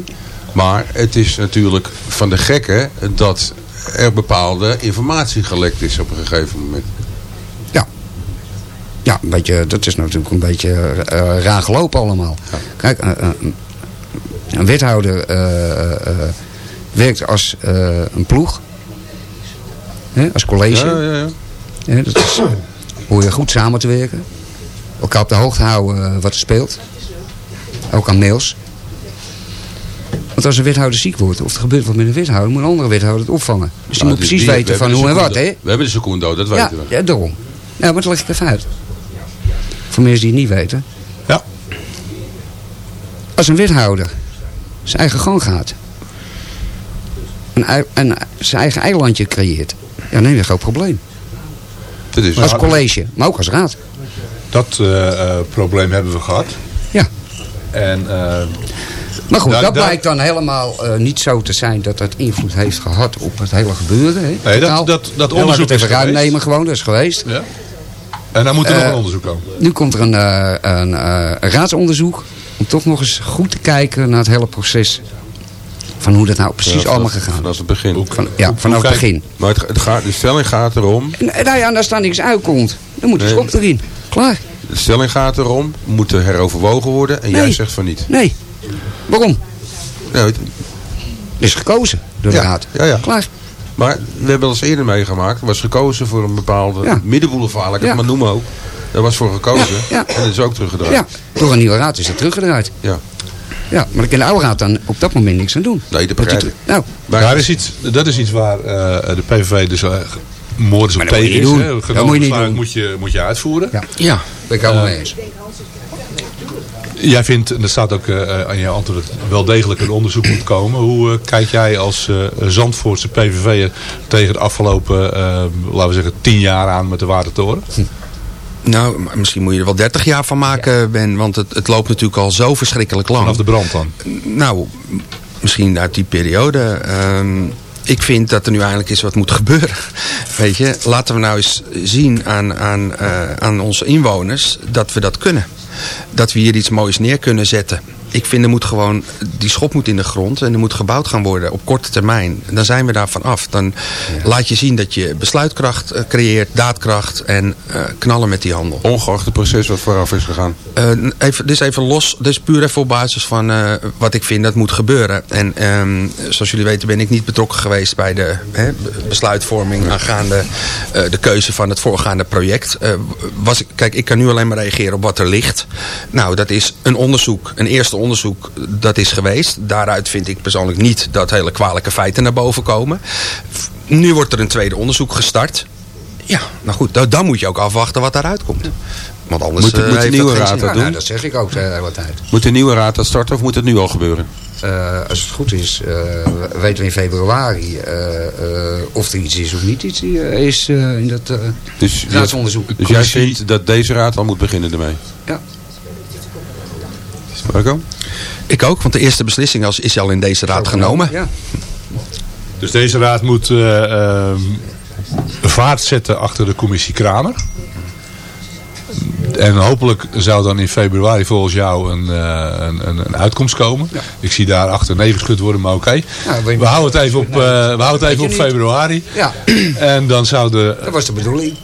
Maar het is natuurlijk van de gekken dat er bepaalde informatie gelekt is op een gegeven moment. Ja. Ja, een beetje, dat is natuurlijk een beetje raar gelopen allemaal. Kijk, een wethouder werkt als een ploeg. Hè, als college. Ja, ja, ja. Ja, dat is, hoor je goed samen te werken. Elkaar op de hoogte houden eh, wat er speelt. Ook aan mails. Want als een wethouder ziek wordt, of er gebeurt wat met een wethouder, moet een andere wethouder het opvangen. Dus die Nou, moet precies die- weten van hoe en wat, hè? We hebben de secundo, dat weten we. ja, daarom. Nou, maar dat leg ik even uit. Voor mensen die het niet weten. Ja. Als een wethouder zijn eigen gang gaat. En zijn eigen eilandje creëert. Ja, heb je een groot probleem. Dat is Als college, maar ook als raad. Dat eh, eh, probleem hebben we gehad. Ja. En, eh, Maar goed, dat blijkt dan helemaal niet zo te zijn dat het invloed heeft gehad op het hele gebeuren. Hè? Nee, dat- Totaal. dat- dat Ja, onderzoek het even is ruim nemen gewoon, dat is geweest. Ja. En dan moet er nog een onderzoek komen. Nu komt er een, een, een raadsonderzoek om toch nog eens goed te kijken naar het hele proces. Van hoe dat nou precies allemaal gegaan is. Vanaf het begin. Van, ja, vanaf het begin. Maar het, het gaat, de stelling gaat erom, En, eh, nou ja, en als daar niks uitkomt, dan moet de Nee. schop erin. Klaar. de stelling gaat erom, moet er heroverwogen worden en jij zegt van niet. Nee. Waarom? Ja, het- Is gekozen door de Ja, raad. ja, ja. Klaar. Maar we hebben al eens eerder meegemaakt, er was gekozen voor een bepaalde Ja. middenboulevard, ik het maar noemen ook. Daar was voor gekozen en dat is ook teruggedraaid. Ja, door een nieuwe raad is het teruggedraaid. Ja. Ja, maar daar kan de oude raad dan op dat moment niks aan doen. Nee, dat begrijp ik. Nou, Maar- Daar is iets, dat is iets waar eh, de PVV dus uh, moorders op dat tegen je is. doen. Dat moet je niet doen. Moet je, moet je uitvoeren. ja, Ja. ben ik helemaal mee eens. Jij vindt, en er staat ook eh, aan je antwoord, wel degelijk een onderzoek moet komen. Hoe eh, kijk jij als eh Zandvoortse PVV'er tegen de afgelopen, eh, laten we zeggen, tien jaar aan met de Watertoren? Nou, misschien moet je er wel 30 jaar van maken, Ben. Want het, het loopt natuurlijk al zo verschrikkelijk lang. Vanaf de brand dan. Nou, misschien uit die periode. Ehm, ik vind dat er nu eindelijk eens wat moet gebeuren. Weet je, laten we nou eens zien aan, aan, eh, aan onze inwoners dat we dat kunnen. Dat we hier iets moois neer kunnen zetten. Ik vind er moet gewoon, die schop moet in de grond en er moet gebouwd gaan worden op korte termijn. Dan zijn we daarvan af. Dan laat je zien dat je besluitkracht eh, creëert, daadkracht en eh, knallen met die handel. Ongeacht het proces wat vooraf is gegaan. Eh, even, dit is even los, dit is puur even op basis van wat ik vind dat moet gebeuren. En ehm, zoals jullie weten ben ik niet betrokken geweest bij de hè, besluitvorming aangaande eh, de keuze van het voorgaande project. Was, kijk, ik kan nu alleen maar reageren op wat er ligt. Nou, dat is een onderzoek, een eerste onderzoek dat is geweest. Daaruit vind ik persoonlijk niet dat hele kwalijke feiten naar boven komen. Nu wordt er een tweede onderzoek gestart. Ja, nou goed, dan, dan moet je ook afwachten wat daaruit komt. Want anders Moet de- eh, moet de nieuwe raad dat Ja, doen? nou, dat zeg ik ook de hele tijd. Moet de nieuwe raad dat starten of moet het nu al gebeuren? Eh, als het goed is, eh, weten we in februari of er iets is of niet iets is in dat eh, Dus, raadsonderzoek. dus jij vindt dat deze raad al moet beginnen ermee? Ja. Marco? Ik ook, want de eerste beslissing als- is al in deze raad genomen. Ja. Dus deze raad moet eh, ehm, vaart zetten achter de commissie Kramer. En hopelijk zou dan in februari volgens jou een, eh, een, een, een uitkomst komen. Ik zie daar achter nee geschud worden, maar oké. Ja, weet we houden het even op, eh, we houden het even op februari. ja, En dan zou de... dat was de bedoeling.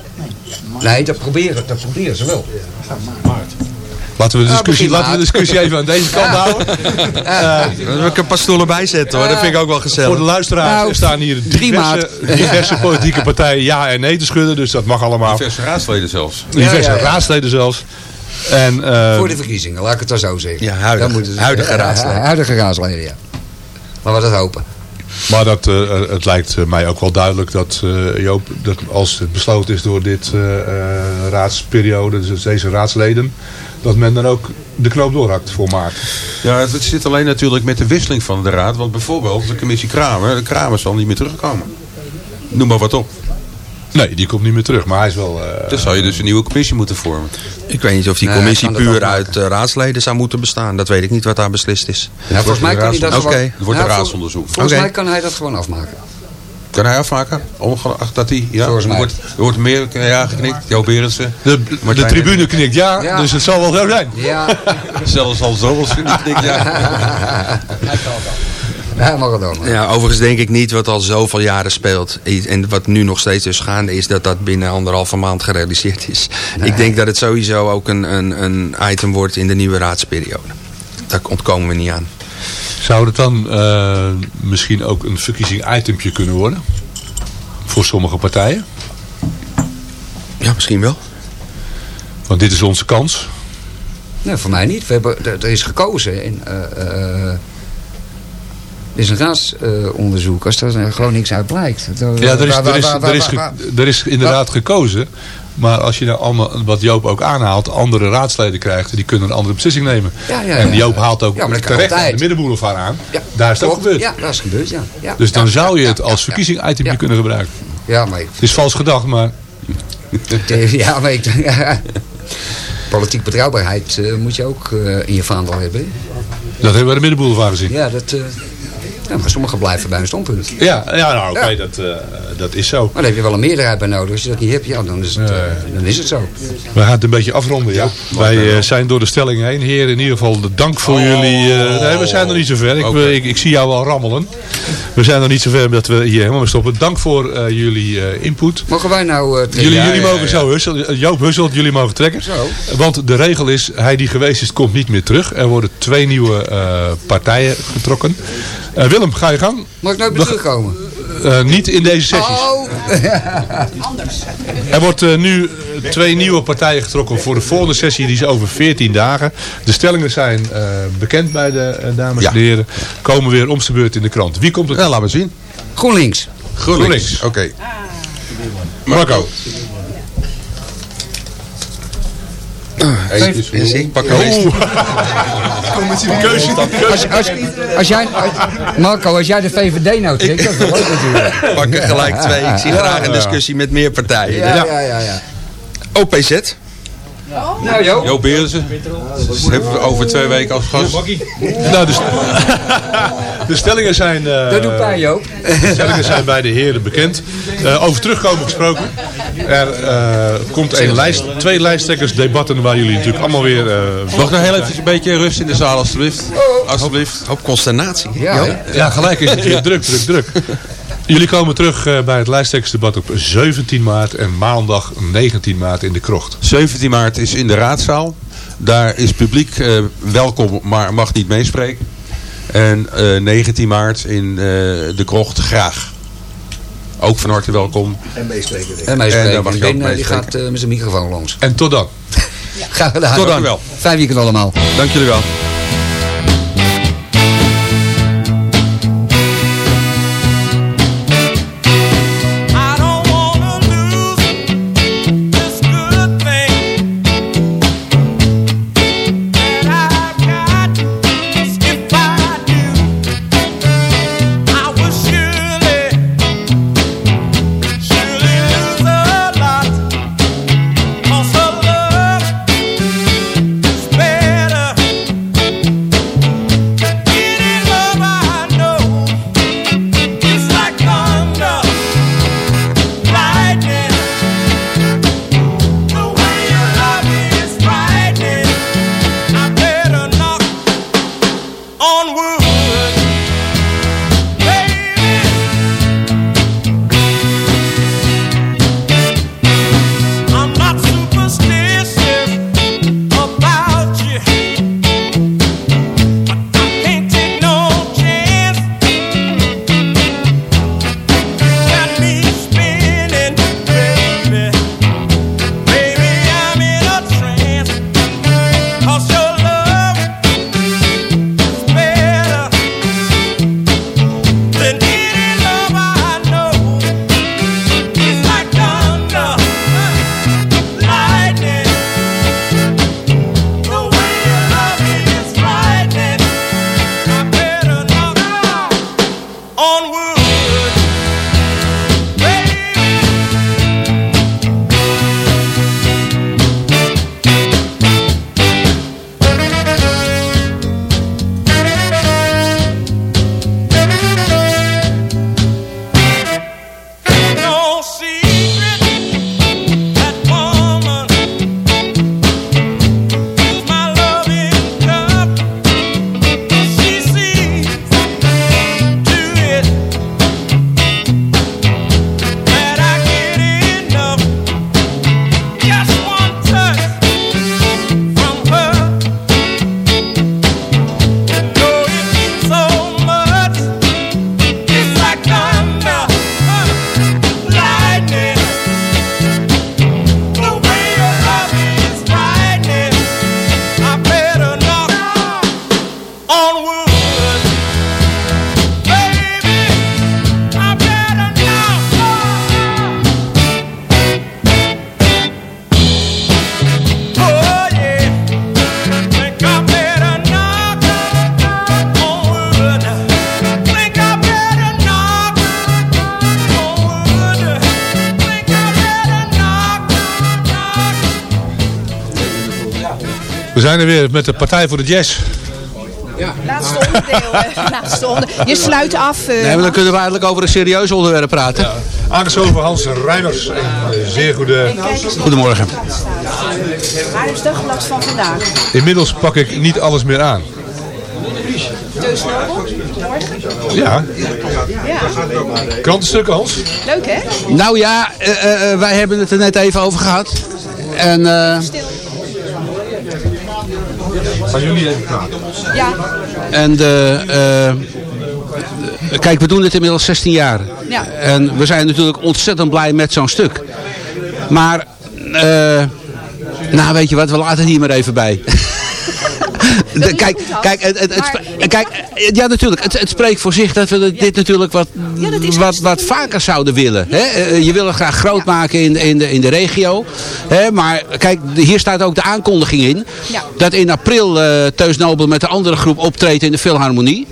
Nee, dat proberen, dat proberen ze wel. Laten we de Ja, discussie, begin laten we de maart. discussie even aan deze kant houden. Dan wil ik een paar stoelen bijzetten hoor, dat vind ik ook wel Voor de gezellig. luisteraars Nou, er staan hier 3 diverse, diverse politieke partijen ja en nee te schudden. Dus dat mag allemaal. Diverse raadsleden zelfs. Diverse Ja, ja, ja. raadsleden zelfs. En, eh, Voor de verkiezingen, laat ik het dan zo zeggen. Ja, huidige- Dan moeten ze- huidige eh, raadsleden. Huidige raadsleden, ja. Laten we dat hopen. Maar dat, eh, het lijkt mij ook wel duidelijk dat, eh, Joop, dat als het besloten is door dit eh, eh, raadsperiode, dus deze raadsleden, dat men dan ook de knoop doorhakt voor maart. Ja, het, zit alleen natuurlijk met de wisseling van de raad. Want bijvoorbeeld de commissie Kramer, de Kramer zal niet meer terugkomen. Noem maar wat op. Nee, die komt niet meer terug, maar hij is wel... eh, Dan zou je dus een nieuwe commissie moeten vormen. Ik weet niet of die commissie puur uit eh, raadsleden zou moeten bestaan. Dat weet ik niet wat daar beslist is. Ja, volgens mij kan hij dat Oké. gewoon... Het wordt een raadsonderzoek. Volgens mij kan hij dat gewoon afmaken. Kan hij afmaken? Ongeacht dat hij... Ja, er wordt, er wordt meer ja, geknikt. Jo Berendsen. de, de tribune knikt ja, Ja. dus het zal wel zo zijn. Ja, Zelfs al zo als geknikt, ja. ja mag het dan. Ja, overigens denk ik niet wat al zoveel jaren speelt. En wat nu nog steeds dus gaande is dat dat binnen anderhalve maand gerealiseerd is. Ik denk dat het sowieso ook een, een, een item wordt in de nieuwe raadsperiode. Daar ontkomen we niet aan. Zou het dan eh, misschien ook een verkiezing itempje kunnen worden? Voor sommige partijen? Ja, misschien wel. Want dit is onze kans. Nee, voor mij niet. We hebben, er, er is gekozen. En, eh, eh, Dit is een raadsonderzoek. Als er gewoon niks uit blijkt. Dan- Ja, er is, er er er is inderdaad gekozen. Maar als je nou allemaal, wat Joop ook aanhaalt, andere raadsleden krijgt, die kunnen een andere beslissing nemen. Ja, ja, en. Joop haalt ook terecht de middenboulevard aan. Daar is het ook gebeurd. Ja, dat is gebeurd, ja. Dus dan zou je het als Ja. kunnen gebruiken. Ja, maar, Het is vals gedacht, maar ja, maar ik, politiek betrouwbaarheid eh, moet je ook eh, in je vaandel hebben. dat hebben we de middenboulevard gezien. Ja, dat, eh, ja, maar sommigen blijven bij een standpunt. Ja, ja nou oké, Ja. dat, eh, dat is zo. Maar daar heb je wel een meerderheid bij nodig. Als je dat niet hebt, ja, dan is het, eh, dan is het zo. We gaan het een beetje afronden, ja. Wij eh, zijn door de stelling heen. Heren, in ieder geval de dank voor jullie. eh, nee, we zijn nog niet zo ver. Ik, ik, ik zie jou al rammelen. We zijn nog niet zo ver dat we hier helemaal mee stoppen. Dank voor eh, jullie eh, input. Mogen wij nou... eh, trekken? Jullie, Ja, jullie ja, mogen zo husselen. Joop Husselt, jullie mogen trekken. Zo. Want de regel is, hij die geweest is, komt niet meer terug. Er worden twee nieuwe eh, partijen getrokken. Eh, Willem, ga je gang. Mag ik nooit meer terugkomen? Eh, niet in deze sessies. Oh! Er wordt eh, nu eh, twee nieuwe partijen getrokken voor de volgende sessie. Die is over 14 dagen. De stellingen zijn eh, bekend bij de eh, dames Ja. en heren. Komen weer om de beurt in de krant. Wie komt er? Ja, laat maar zien. GroenLinks. GroenLinks. GroenLinks. Oké. Marco. Eentje is voor- Ik pak Oh. hem. Keuze. Als, als, als jij, als- Marco, als jij de VVD nou trekt, dat is wel leuk natuurlijk. Pak er gelijk twee. Ik zie graag een discussie met meer partijen. Ja, ja, ja. Ja. OPZ. Nou, joh. Joop Berensen. Hebben we over twee weken als gast. Nou, de, de stellingen zijn... eh, Dat doet pijn, Joop. De stellingen zijn bij de heren bekend. Eh, over terugkomen gesproken. Er eh, komt een lijst, twee lijsttrekkersdebatten waar jullie natuurlijk allemaal weer... eh, Mag nog heel even een beetje rust in de zaal alstublieft. Alsjeblieft. Hoop consternatie. Ja, Jo? ja, gelijk is het weer druk, druk, druk. Jullie komen terug eh, bij het lijsttrekkersdebat op 17 maart en maandag 19 maart in de krocht. 17 maart is in de raadzaal. Daar is publiek eh, welkom, maar mag niet meespreken. En eh, 19 maart in eh, de krocht graag. Ook van harte welkom. En mij En dan spreken. mag je Ben ook eh, die meespreken. gaat eh, met zijn microfoon langs. En tot dan. Graag gedaan. Tot dan. wel. Fijn weekend allemaal. Dank jullie wel. Zijn er weer met de Partij voor de Jazz. Laatste onderdeel. hè. Laatste onder... Je sluit af. eh, Nee, maar dan kunnen we eigenlijk over een serieus onderwerp praten. Aangeschoven Hans Reiners. Een zeer goede... Goedemorgen. Waar is de glad van vandaag? Inmiddels pak ik niet alles meer aan. Teus Nobel? Morgen? Ja. Ja. Krantenstukken Hans. Leuk hè? Nou ja, eh, eh, eh, wij hebben het er net even over gehad. En eh, Gaan jullie even praten? Ja. En de, eh, kijk, we doen dit inmiddels 16 jaar. Ja. En we zijn natuurlijk ontzettend blij met zo'n stuk. Maar, eh, nou weet je wat, we laten het hier maar even bij. De- kijk, kijk, het, het, het sp- kijk, eh, ja natuurlijk, het, het spreekt voor zich dat we dit natuurlijk wat, wat, wat vaker zouden willen. Hè? Eh, Je wil het graag groot maken in, de- in, de, in de regio. Hè? Maar kijk, hier staat ook de aankondiging in. Dat in april eh Teus Nobel met de andere groep optreedt in de Philharmonie.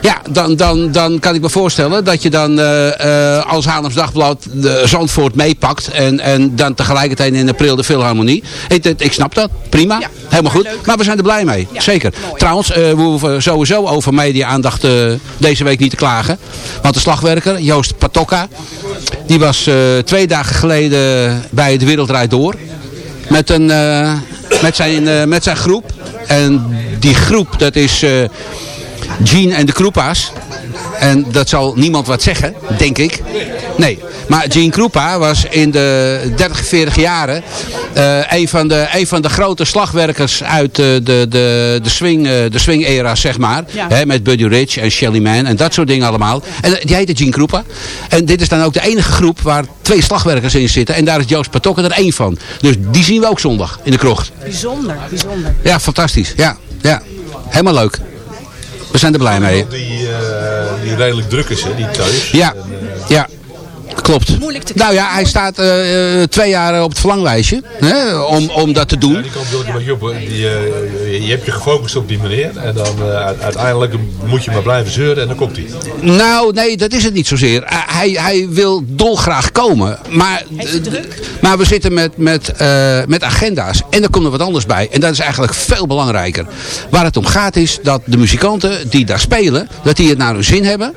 Ja, dan, dan, dan kan ik me voorstellen dat je dan eh, eh, als Haarlems Dagblad de Zandvoort meepakt. En, en dan tegelijkertijd in april de Philharmonie. Ik, ik, ik snap dat, prima, helemaal goed. Maar we zijn er blij mee, zeker. Trouwens, eh, we hoeven sowieso over media-aandacht deze week niet te klagen. Want de slagwerker, Joost Patokka, die was twee dagen geleden bij De Wereld Draait Door. Met, een, met, zijn, met zijn groep. En die groep, dat is Gene en de Kroepa's. En dat zal niemand wat zeggen, denk ik. Nee, maar Gene Krupa was in de 30, 40 jaren eh, een, van de, een van de grote slagwerkers uit de, de, de, de swing, eh, de swing era, zeg maar. Ja. Met Buddy Rich en Shelly Man en dat soort dingen allemaal. En eh, die heette Gene Krupa. En dit is dan ook de enige groep waar twee slagwerkers in zitten. En daar is Joost Patokke er één van. Dus die zien we ook zondag in de krocht. Bijzonder, bijzonder. Ja, fantastisch. Ja, ja. Helemaal leuk. We zijn er blij mee. Die, eh, die redelijk druk is, hè, die thuis. Ja, ja. Klopt. Moeilijk te Nou ja, hij staat eh, eh, twee jaar op het verlanglijstje hè, om, om dat te doen. Die beetje op. hè. Die, eh, je hebt je gefocust op die meneer. En dan eh, uiteindelijk moet je maar blijven zeuren en dan komt hij. Nou, nee, dat is het niet zozeer. Uh, hij, hij wil dolgraag komen. Maar, maar we zitten met, met, eh, met agenda's. En er komt er wat anders bij. En dat is eigenlijk veel belangrijker. Waar het om gaat is dat de muzikanten die daar spelen, dat die het naar hun zin hebben.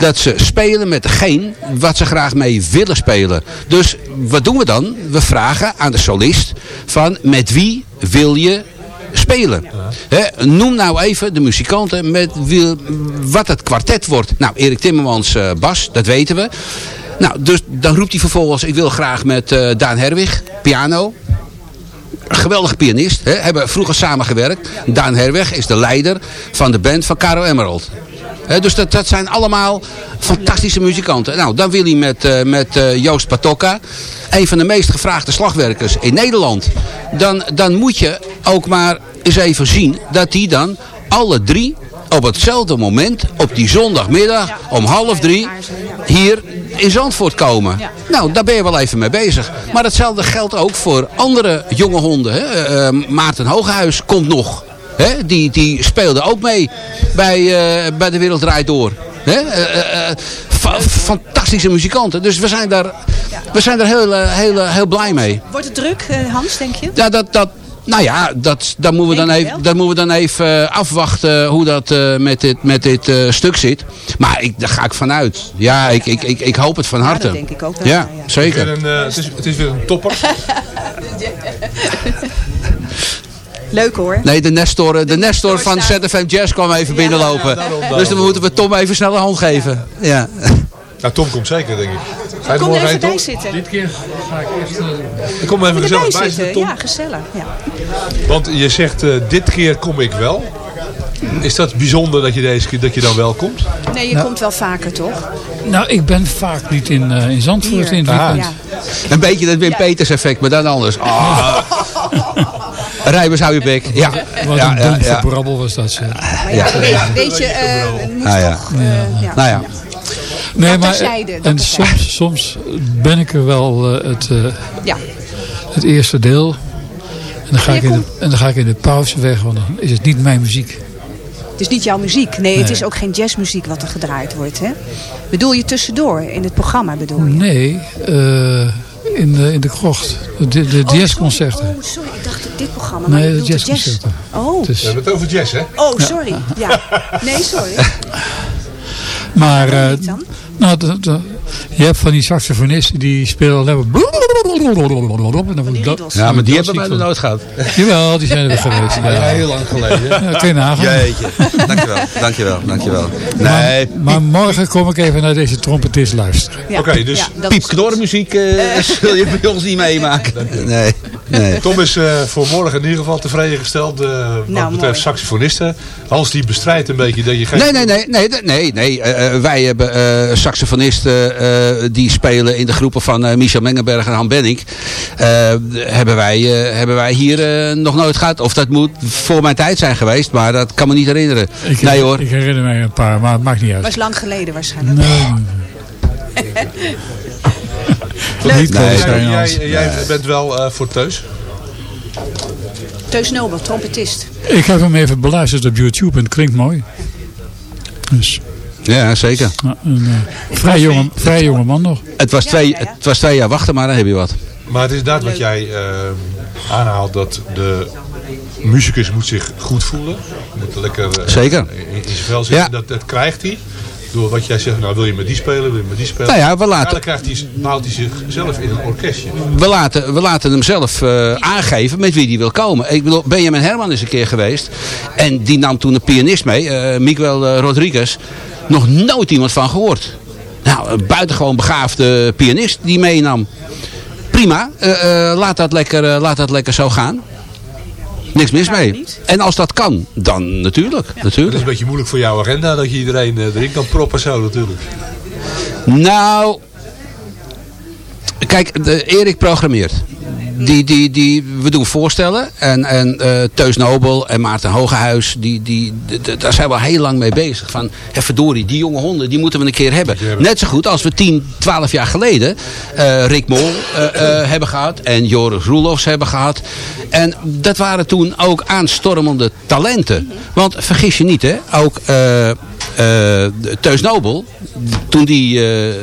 Dat ze spelen met degene wat ze graag mee willen spelen. Dus wat doen we dan? We vragen aan de solist van met wie wil je spelen. Noem nou even de muzikanten met wie, wat het kwartet wordt. Nou, Erik Timmermans eh, bas, dat weten we. Nou, dus dan roept hij vervolgens, ik wil graag met eh, Daan Herwig, piano. Een geweldige pianist. Hè, hebben vroeger samengewerkt. Daan Herwig is de leider van de band van Caro Emerald. Dus dat, dat zijn allemaal fantastische muzikanten. Nou, dan wil hij met, eh, met eh, Joost Patokka, een van de meest gevraagde slagwerkers in Nederland. Dan, dan moet je ook maar eens even zien dat die dan alle drie op hetzelfde moment, op die zondagmiddag om half drie, hier in Zandvoort komen. Nou, daar ben je wel even mee bezig. Maar hetzelfde geldt ook voor andere jonge honden. Hè. Eh, Maarten Hogehuis komt nog. Hè? Die, die speelde ook mee bij, eh, bij De Wereld Draait Door. Hè? Eh, eh, eh, fa- fantastische muzikanten. Dus we zijn daar, we zijn daar heel, heel, heel blij mee. Wordt het druk, Hans, denk je? Ja, dat, dat, nou ja, dat, dat, moeten we dan even, dat moeten we dan even afwachten hoe dat eh, met dit, met dit eh, stuk zit. Maar ik, daar ga ik vanuit. Ja, ik, ik, ik, ik hoop het van harte. dat denk ik ook Ja, ja, ja. zeker. Het, is, het is weer een topper. Leuk hoor. Nee, de Nestor, de Nestor van ZFM Jazz kwam even binnenlopen. daarom, dus daarom. dan moeten we Tom even snel een hand geven. Ja. Nou, Tom komt zeker, denk ik. Ga je er Kom er morgen even bij zitten. Dit keer ga ik eerst... Ik kom even gezellig bij zitten. Tom. Ja, gezellig. Ja. Want je zegt, eh, dit keer kom ik wel. Is dat bijzonder dat je, deze keer, dat je dan wel komt? Nee, je Nou. komt wel vaker, toch? Nou, ik ben vaak niet in, eh, in Zandvoort Hier. in het weekend. Ja. Een beetje dat Wim Peters effect, maar dan anders. Ah. Rijbers, hou je bek. Ja, Wat ja, een ja, gebrabbel was dat. Zeg. Ja, weet, je, eh, het moest Nou ja. toch... eh. Nou ja. Nee, maar, dat en soms, soms ben ik er wel eh, het, eh, Ja. het eerste deel. En dan, ga ik in de, en dan ga ik in de pauze weg, want dan is het niet mijn muziek. Het is niet jouw muziek. Nee, het is ook geen jazzmuziek wat er gedraaid wordt. Hè? Bedoel je tussendoor, in het programma bedoel je? Nee, eh, in de, in de krocht. De, de, de jazzconcerten. Oh, sorry, ik dacht dit programma. Nee, maar je de bedoelt jazz. jazzconcerten. Oh. Dus- We hebben het over jazz, hè? Oh, sorry. Ja. Nee, sorry. Maar, eh, dan? nou, de- de- je hebt van die saxofonisten die spelen alleen maar... Ja, maar die hebben wij er nooit gehad. Jawel, die zijn er geweest. Ja, heel lang geleden. Ja, nagaan. Jeetje. Dankjewel, dankjewel, dankjewel. Nee, Maar, maar morgen kom ik even naar deze trompetist luisteren. Ja. Oké, dus piepknorrenmuziek eh zul je bij ons niet meemaken. Nee, nee. Tom is eh, voor morgen in ieder geval tevreden gesteld eh, wat Nou, betreft mooi. saxofonisten. Hans die bestrijdt een beetje dat je geen... Nee, nee, nee, nee, nee, nee, nee. eh, wij hebben eh, saxofonisten eh, die spelen in de groepen van eh, Michel Mengenberg en Han Benning. Eh, hebben, wij, eh, hebben wij hier nog nooit gehad. Of dat moet voor mijn tijd zijn geweest, maar dat kan me niet herinneren. Ik, nee hoor. Ik herinner mij een paar, maar het maakt niet uit. was lang geleden waarschijnlijk. Nee, Niet Nee, Jij, jij, jij bent wel eh, voor Teus. Teus Nobel, trompetist. Ik heb hem even beluisterd op YouTube en het klinkt mooi. Dus, Ja, zeker. een eh, vrij, jonge, vrij jonge man nog. Het was, twee, het was twee jaar wachten, maar dan heb je wat. Maar het is inderdaad wat jij eh, aanhaalt dat de muzikus moet zich goed voelen. Moet lekker Zeker. in, in zijn vel zitten. Ja. Dat, dat krijgt hij. Door wat jij zegt, nou wil je met die spelen, wil je met die spelen. Nou ja, we laten- Dan krijgt hij, bouwt hij zichzelf in een orkestje. We laten, we laten hem zelf eh, aangeven met wie hij wil komen. Ik bedoel, Benjamin Herman is een keer geweest. En die nam toen een pianist mee, eh, Miguel eh, Rodriguez. Nog nooit iemand van gehoord. Nou, een buitengewoon begaafde pianist die meenam. Prima, laat, dat lekker, laat dat lekker zo gaan. Niks mis mee. En als dat kan, dan natuurlijk. Het is natuurlijk. een beetje moeilijk voor jouw agenda dat je iedereen eh, erin kan proppen zo natuurlijk. Nou, kijk, de, Erik programmeert. Die, die, die, we doen voorstellen. En, en eh Teus Nobel en Maarten Hogehuis, die, die, daar zijn we al heel lang mee bezig. Van, hè, verdorie, die jonge honden, die moeten we een keer hebben. Net zo goed als we 10, 12 jaar geleden eh, Rick Mol eh, hebben gehad. En Joris Roelofs hebben gehad. En dat waren toen ook aanstormende talenten. Want vergis je niet, hè, ook eh, eh, Teus Nobel, toen die, eh,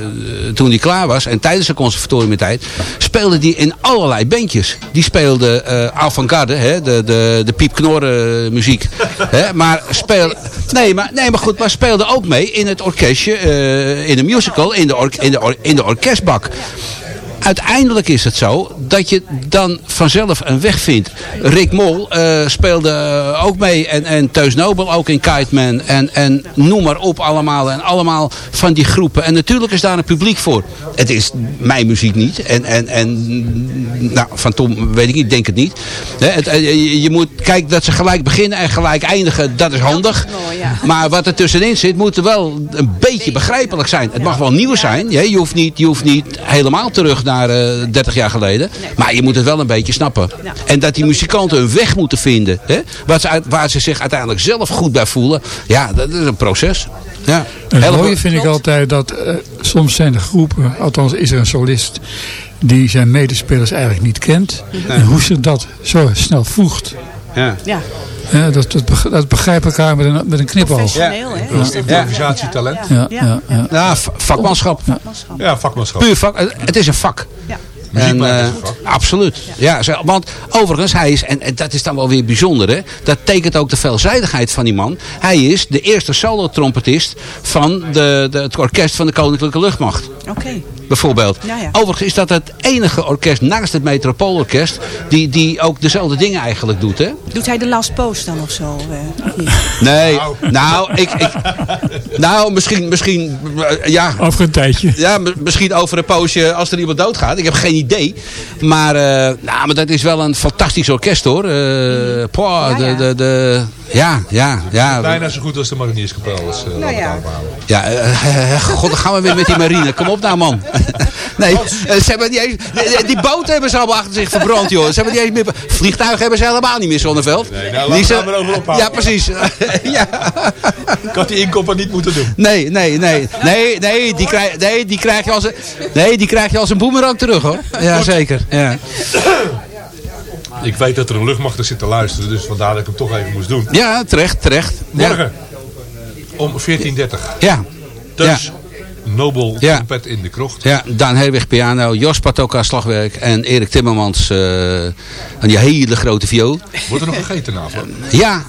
toen die klaar was en tijdens de conservatoriumtijd, speelde die in allerlei bandjes. Die speelde eh avant-garde, hè, de, de, de piepknorren muziek. hè, maar speel, nee, maar, nee, maar goed, maar speelde ook mee in het orkestje, eh, in de musical, in de, or, in, de or- in de orkestbak. Uiteindelijk is het zo dat je dan vanzelf een weg vindt. Rick Mol eh, speelde ook mee en, en Teus Nobel ook in Kite Man en, en noem maar op allemaal. En allemaal van die groepen. En natuurlijk is daar een publiek voor. Het is mijn muziek niet. En, en, en nou, van Tom weet ik niet, denk het niet. Het, eh, je, moet, kijk dat ze gelijk beginnen en gelijk eindigen, dat is handig. Maar wat er tussenin zit, moet er wel een beetje begrijpelijk zijn. Het mag wel nieuw zijn. Je hoeft niet, je hoeft niet helemaal terug naar eh 30 jaar geleden. Maar je moet het wel een beetje snappen. Ja. En dat die muzikanten een weg moeten vinden. Hè, waar, ze, waar ze zich uiteindelijk zelf goed bij voelen. Ja, dat is een proces. Ja. Het Helemaal- mooie vind ik altijd dat eh, soms zijn er groepen, althans is er een solist die zijn medespelers eigenlijk niet kent. En hoe ze dat zo snel voegt. Ja. Ja, Ja, dat, dat, beg- dat begrijpt elkaar met een, met een knipoog. professioneel hè. Ja. Is dat Improvisatietalent. Ja, ja, ja. Vakmanschap. Ja, vakmanschap. Puur vak. Het- Het is een vak. Ja. En, eh, absoluut. Ja, want overigens, hij is, en, en dat is dan wel weer bijzonder, hè, dat tekent ook de veelzijdigheid van die man. Hij is de eerste solo-trompetist van de, de, het orkest van de Koninklijke Luchtmacht. Oké. Bijvoorbeeld. Ja, ja. Overigens is dat het enige orkest naast het Metropoolorkest die, die ook dezelfde dingen eigenlijk doet. Hè? Doet hij de last post dan of zo? eh? Nee, nou, ik, ik, nou misschien, misschien eh, ja, Over een tijdje. ja, misschien over een poosje als er iemand doodgaat. Ik heb geen idee. Maar, eh, nou, maar dat is wel een fantastisch orkest hoor. Eh, poh, Ja, de, ja. de, de, ja, ja, ja. Bijna zo goed als de Marinierskapel. Dus, uh, Nou ja. Ja, eh, eh, god, dan gaan we weer met die marine. Kom op nou, man. Nee, eh, ze hebben niet eens, die, die boten hebben ze allemaal achter zich verbrand, joh. Ze hebben niet eens meer, vliegtuigen hebben ze helemaal niet meer, Zonneveld. Nee, nou, laten Die we ze- daar maar over ophouden. Ja, precies. ja. Ik had die inkopper niet moeten doen. Nee, nee, nee. Nee, nee, die krijg, nee, die krijg je als een, nee, die krijg je als een boemerang terug, hoor. Ja, zeker. Ja, Ik weet dat er een luchtmacht zit te luisteren, dus vandaar dat ik hem toch even moest doen. ja terecht, terecht. Ja. Morgen om 14.30 Ja. Dus Nobel Ja. trompet in de krocht. Ja, Daan Herweg piano, Jos Patoka slagwerk en Erik Timmermans eh aan die hele grote viool. Wordt er nog gegeten na? Ja,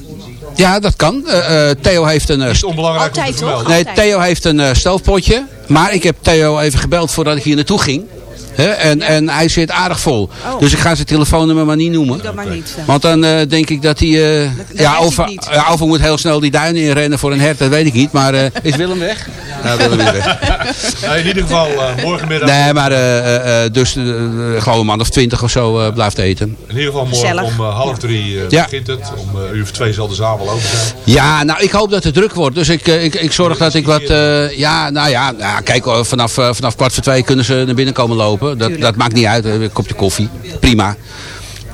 ja dat kan. Eh, eh, Theo heeft een... Is het onbelangrijk om te Altijd? Nee, Theo heeft een eh, stoofpotje. Maar ik heb Theo even gebeld voordat ik hier naartoe ging. Hè, en, en hij zit aardig vol. Oh. Dus ik ga zijn telefoonnummer maar niet noemen. Doe dat maar niet. eh. Want dan eh, denk ik dat hij... eh, ja, weet of, ik niet. ja, of hij moet heel snel die duinen inrennen voor een hert, dat weet ik niet. Maar eh, is Willem weg? Ja, Willem is weg. Nou, in ieder geval eh, morgenmiddag. Nee, maar eh, eh, eh, dus eh, gewoon een man of twintig of zo eh, blijft eten. In ieder geval morgen om eh, half drie eh, Ja. begint het. Om eh, uur of twee zal de zaal wel open zijn. Ja, nou ik hoop dat het druk wordt. Dus ik, eh, ik, ik zorg dat ik wat... eh, ja, nou ja, nou, kijk, eh, vanaf, eh, vanaf kwart voor twee kunnen ze naar binnen komen lopen. Dat, dat maakt niet uit, eh, een kopje koffie. Prima.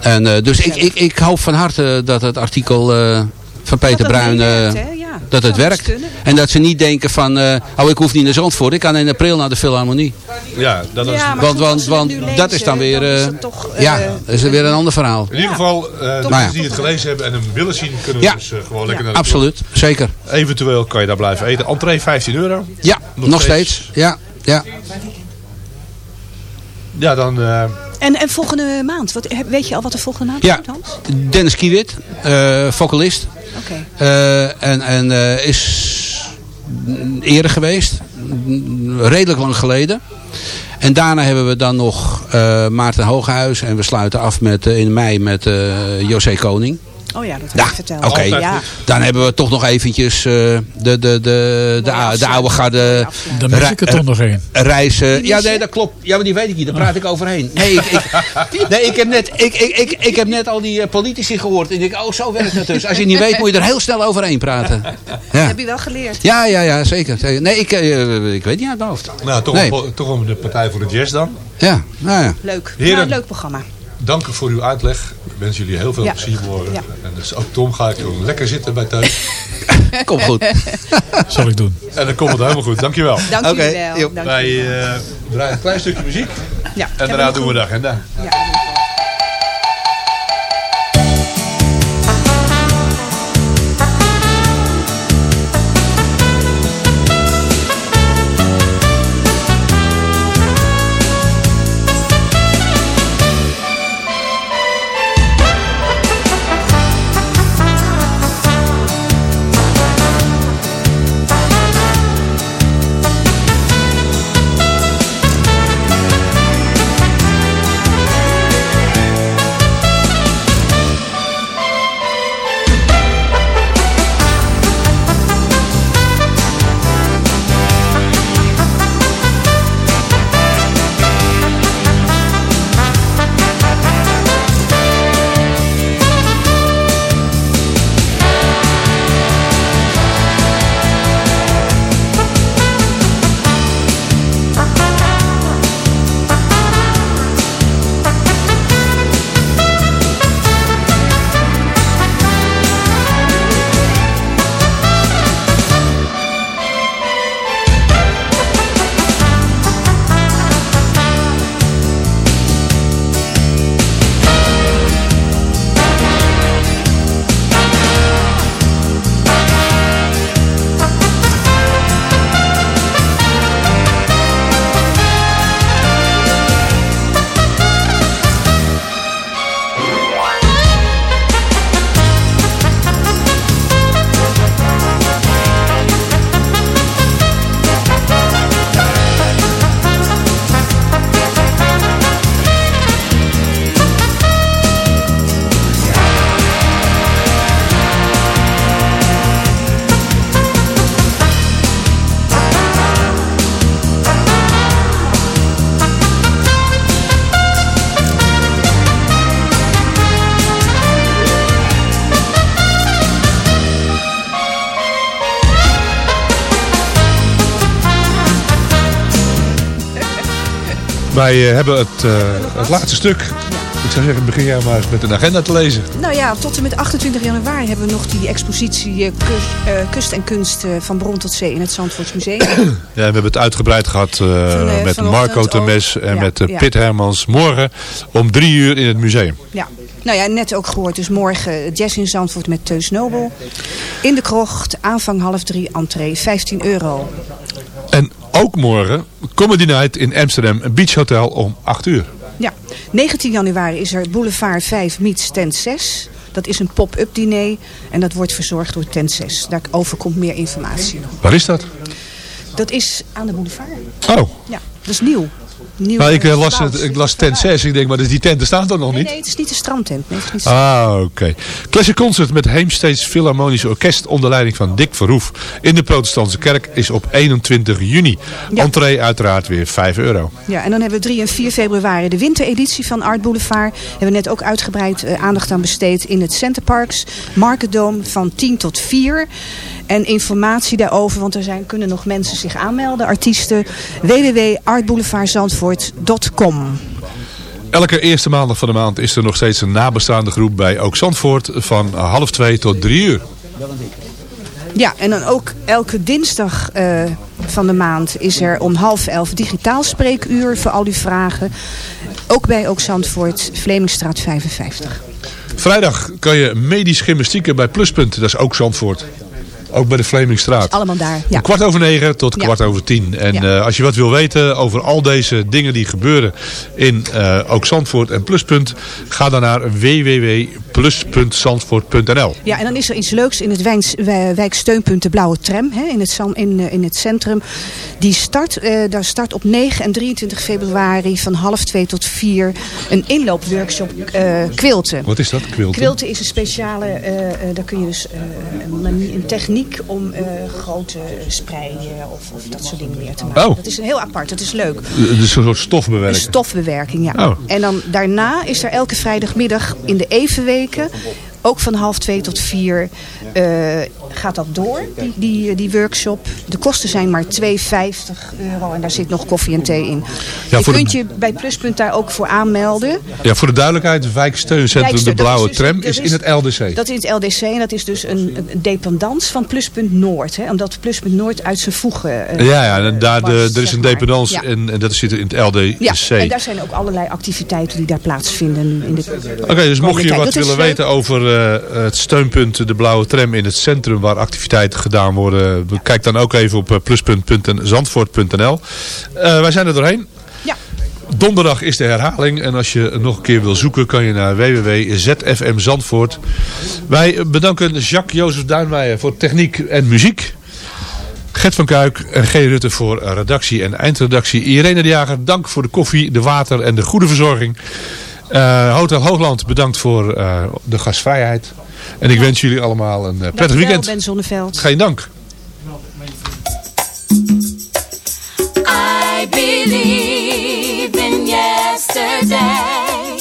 En, eh, dus ik, ik, ik hoop van harte dat het artikel eh, van Peter Bruin... eh? Ja, dat het zou werkt. kunnen. En dat ze niet denken van... eh, oh, ik hoef niet naar Zandvoort. Ik kan in april naar de Philharmonie. Ja, dat is... Ja, Want, want, want dat is dan weer... dan is eh, het toch, eh, ja, dat is weer een ander verhaal. In ieder geval, eh, de Nou mensen die het gelezen hebben en hem willen zien, kunnen Ja. dus eh, gewoon lekker naar de Absoluut, zeker. Eventueel kan je daar blijven eten. Entree 15 euro. Ja, Nog nog, steeds? steeds. Ja, ja. Ja, dan... eh, En, en volgende maand, wat, weet je al wat de volgende maand Ja. komt? Dennis Kiewit, eh, vocalist. Oké. Eh, en en is eerder geweest. Redelijk lang geleden. En daarna hebben we dan nog Maarten Hooghuis. En we sluiten af met, in mei met José Koning. Oh ja, dat heb Ja, ik verteld. oké. Ja. Dan hebben we toch nog eventjes eh, de, de, de, de, de oude garde Dan mis ik er toch nog één. reizen. Ja, nee, dat klopt. Ja, maar die weet ik niet. Daar praat ik overheen. Nee, ik, ik, nee, ik, heb, net, ik, ik, ik, ik heb net al die eh, politici gehoord. En ik denk, oh, zo werkt dat dus. Als je het niet weet, moet je er heel snel overheen praten. Ja, Heb je wel geleerd. ja, ja, ja zeker. zeker. Nee, ik, eh, ik weet niet uit mijn hoofd. nou, toch, Nee. een, toch een de Partij voor de Jazz dan. Ja, nou ja. Leuk. Heren. Nou, leuk programma. Dank u voor uw uitleg. Ik wens jullie heel veel Ja. plezier morgen. Ja. En dus ook Tom ga ik gewoon lekker zitten bij thuis. Komt goed. Zal ik doen. en dan komt het helemaal goed. Dankjewel. Dank jullie wel. Wij eh, draaien een klein stukje muziek. Ja, En daarna doen we de agenda. Wij eh, hebben het, eh, het laatste stuk. Ik zou zeggen, begin jij maar eens met een agenda te lezen. Nou ja, tot en met 28 januari hebben we nog die expositie eh, kust, Kust en Kunst van Bron tot Zee in het Zandvoorts Museum. Ja, we hebben het uitgebreid gehad eh, Van, eh, met Marco Temes en Ja, met ja. Pit Hermans. Morgen om drie uur in het museum. Ja. Nou ja, net ook gehoord. Dus morgen jazz in Zandvoort met Teus Nobel. In de krocht, aanvang half drie, entree 15 euro. Ook morgen Comedy Night in Amsterdam Beach Hotel om 8 uur. Ja, 19 januari is er Boulevard 5 meets tent 6. Dat is een pop-up diner en dat wordt verzorgd door tent 6. Daarover komt meer informatie. Waar is dat? Dat is aan de boulevard. Oh. Ja, dat is nieuw. Nieuw Nou, ik, eh, las, het, ik las tent 6. Ik denk, maar dus die tenten staan toch nog niet? nee, het is niet de strandtent. Nee, het is niet Ah, oké. Classic Concert met Heemsteeds Philharmonisch Orkest onder leiding van Dick Verhoef in de Protestantse Kerk is op 21 juni. Entree uiteraard weer 5 euro. Ja, en dan hebben we 3 en 4 februari de wintereditie van Art Boulevard. Hebben we net ook uitgebreid eh, aandacht aan besteed in het Centerparks. Market Dome van 10 tot 4. En informatie daarover, want er zijn, kunnen nog mensen zich aanmelden. Artiesten www.artboulevardzandvoort.com Elke eerste maandag van de maand is er nog steeds een nabestaande groep bij Ook Zandvoort van half 2 tot 3 uur. Ja, en dan ook elke dinsdag eh, van de maand is er om half elf digitaal spreekuur voor al uw vragen. Ook bij Ook Zandvoort, Vlemingstraat 55. Vrijdag kan je medisch gymnastieken bij Pluspunt, dat is ook Zandvoort. Ook bij de Vlemingstraat. Allemaal daar, ja. Kwart over negen tot kwart over tien. En eh, als je wat wil weten over al deze dingen die gebeuren in eh, ook Zandvoort en Pluspunt, ga dan naar www.plus.zandvoort.nl. Ja, en dan is er iets leuks in het wijns- wij- wijksteunpunt de Blauwe Tram hè, in, het, in, eh, in het centrum. Die start, eh, daar start op 9 en 23 februari van half 2 tot 4 een inloopworkshop eh quilten. Wat is dat? Quilten? Quilten is een speciale, eh, eh, daar kun je dus eh, een, een techniek om eh, grote spreien of, of dat soort dingen meer te maken. Oh. Dat is heel apart, dat is leuk. Dus een soort stofbewerking. Een stofbewerking, ja. Oh. En dan daarna is er elke vrijdagmiddag in de pública ook van half twee tot vier, eh, gaat dat door, die, die, die workshop. De kosten zijn maar 2,50 euro en daar zit nog koffie en thee in. Ja, je de- kunt je bij Pluspunt daar ook voor aanmelden. Ja, voor de duidelijkheid, wijksteuncentrum Wijksteun, De Blauwe dus- Tram is in het LDC. Dat is in het LDC en dat is dus een, een dependance van Pluspunt Noord. Hè, omdat Pluspunt Noord uit zijn voegen eh, Ja, ja en daar de, was, er is een dependance Ja. en, en dat zit in het LDC. Ja, en daar zijn ook allerlei activiteiten die daar plaatsvinden. In de Oké, dus mocht je wat Dat willen weten over eh, het steunpunt De Blauwe Tram in het centrum waar activiteiten gedaan worden, kijk dan ook even op eh, pluspunt.zandvoort.nl. Eh, wij zijn er doorheen. Ja. Donderdag is de herhaling en als je nog een keer wil zoeken kan je naar www.zfm Zandvoort. Wij bedanken Jacques-Jozef Duinmeijer voor techniek en muziek. Gert van Kuik en G. Rutte voor redactie en eindredactie. Irene de Jager, dank voor de koffie, de water en de goede verzorging. Eh, Hotel Hoogland, bedankt voor eh, de gastvrijheid. En ik wens jullie allemaal een eh, prettig Dankjewel, weekend. Ben Zonneveld. Geen dank. I believe in yesterday.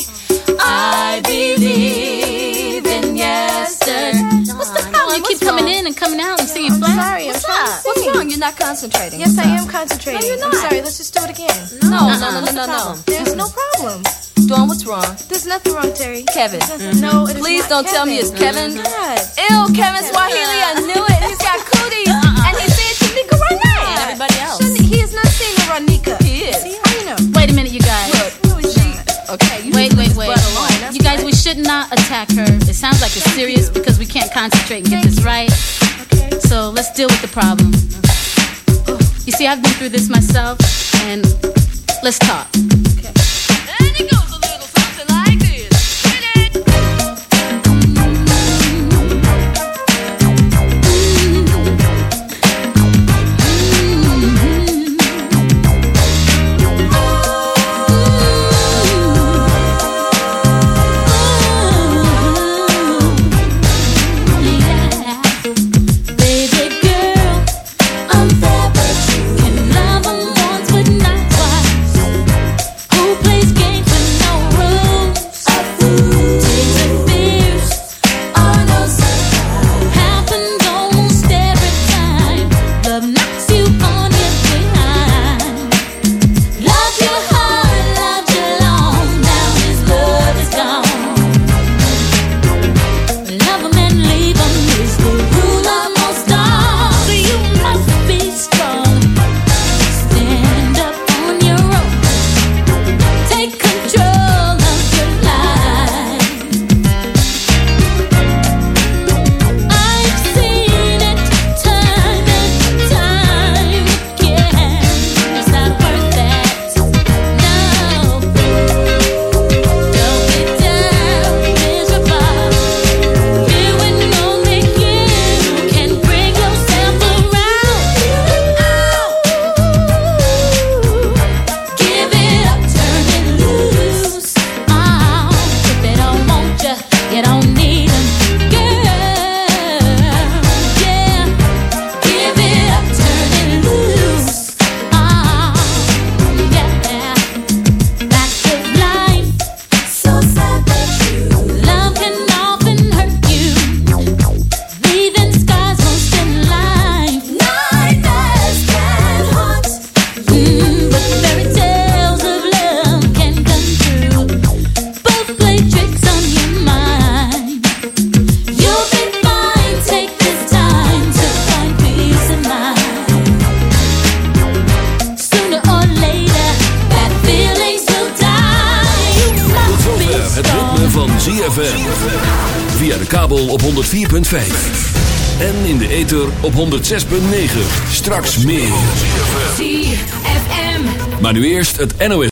I believe in yesterday. What's the problem? You keep coming in and coming out and singing I'm flat. sorry, I'm What's up? to What's wrong? You're not concentrating. Yes, I am concentrating. No, you're I'm not. sorry, let's just do it again. No, Uh-uh. no, no, no, What's no, no. problem? There's no problem. Dawn, what's wrong? There's nothing wrong, Terry. Kevin. There's- No, mm-hmm. it is Please not don't tell me it's Kevin. God. Ew, Kevin Swahili, I knew it. He's got uh-uh. cooties. And he said Tamika Renee. And everybody else. Shouldn't- He is not saying Ronika. He is. See, how you know? Wait a minute, you guys. Okay, you Wait, wait, wait. this butt alone. That's You guys, we should not attack her. It sounds like it's serious because we can't concentrate and get this right. Okay. So let's deal with the problem. You see, I've been through this myself, and let's talk. 106.9. Straks meer. Maar nu eerst het NOS.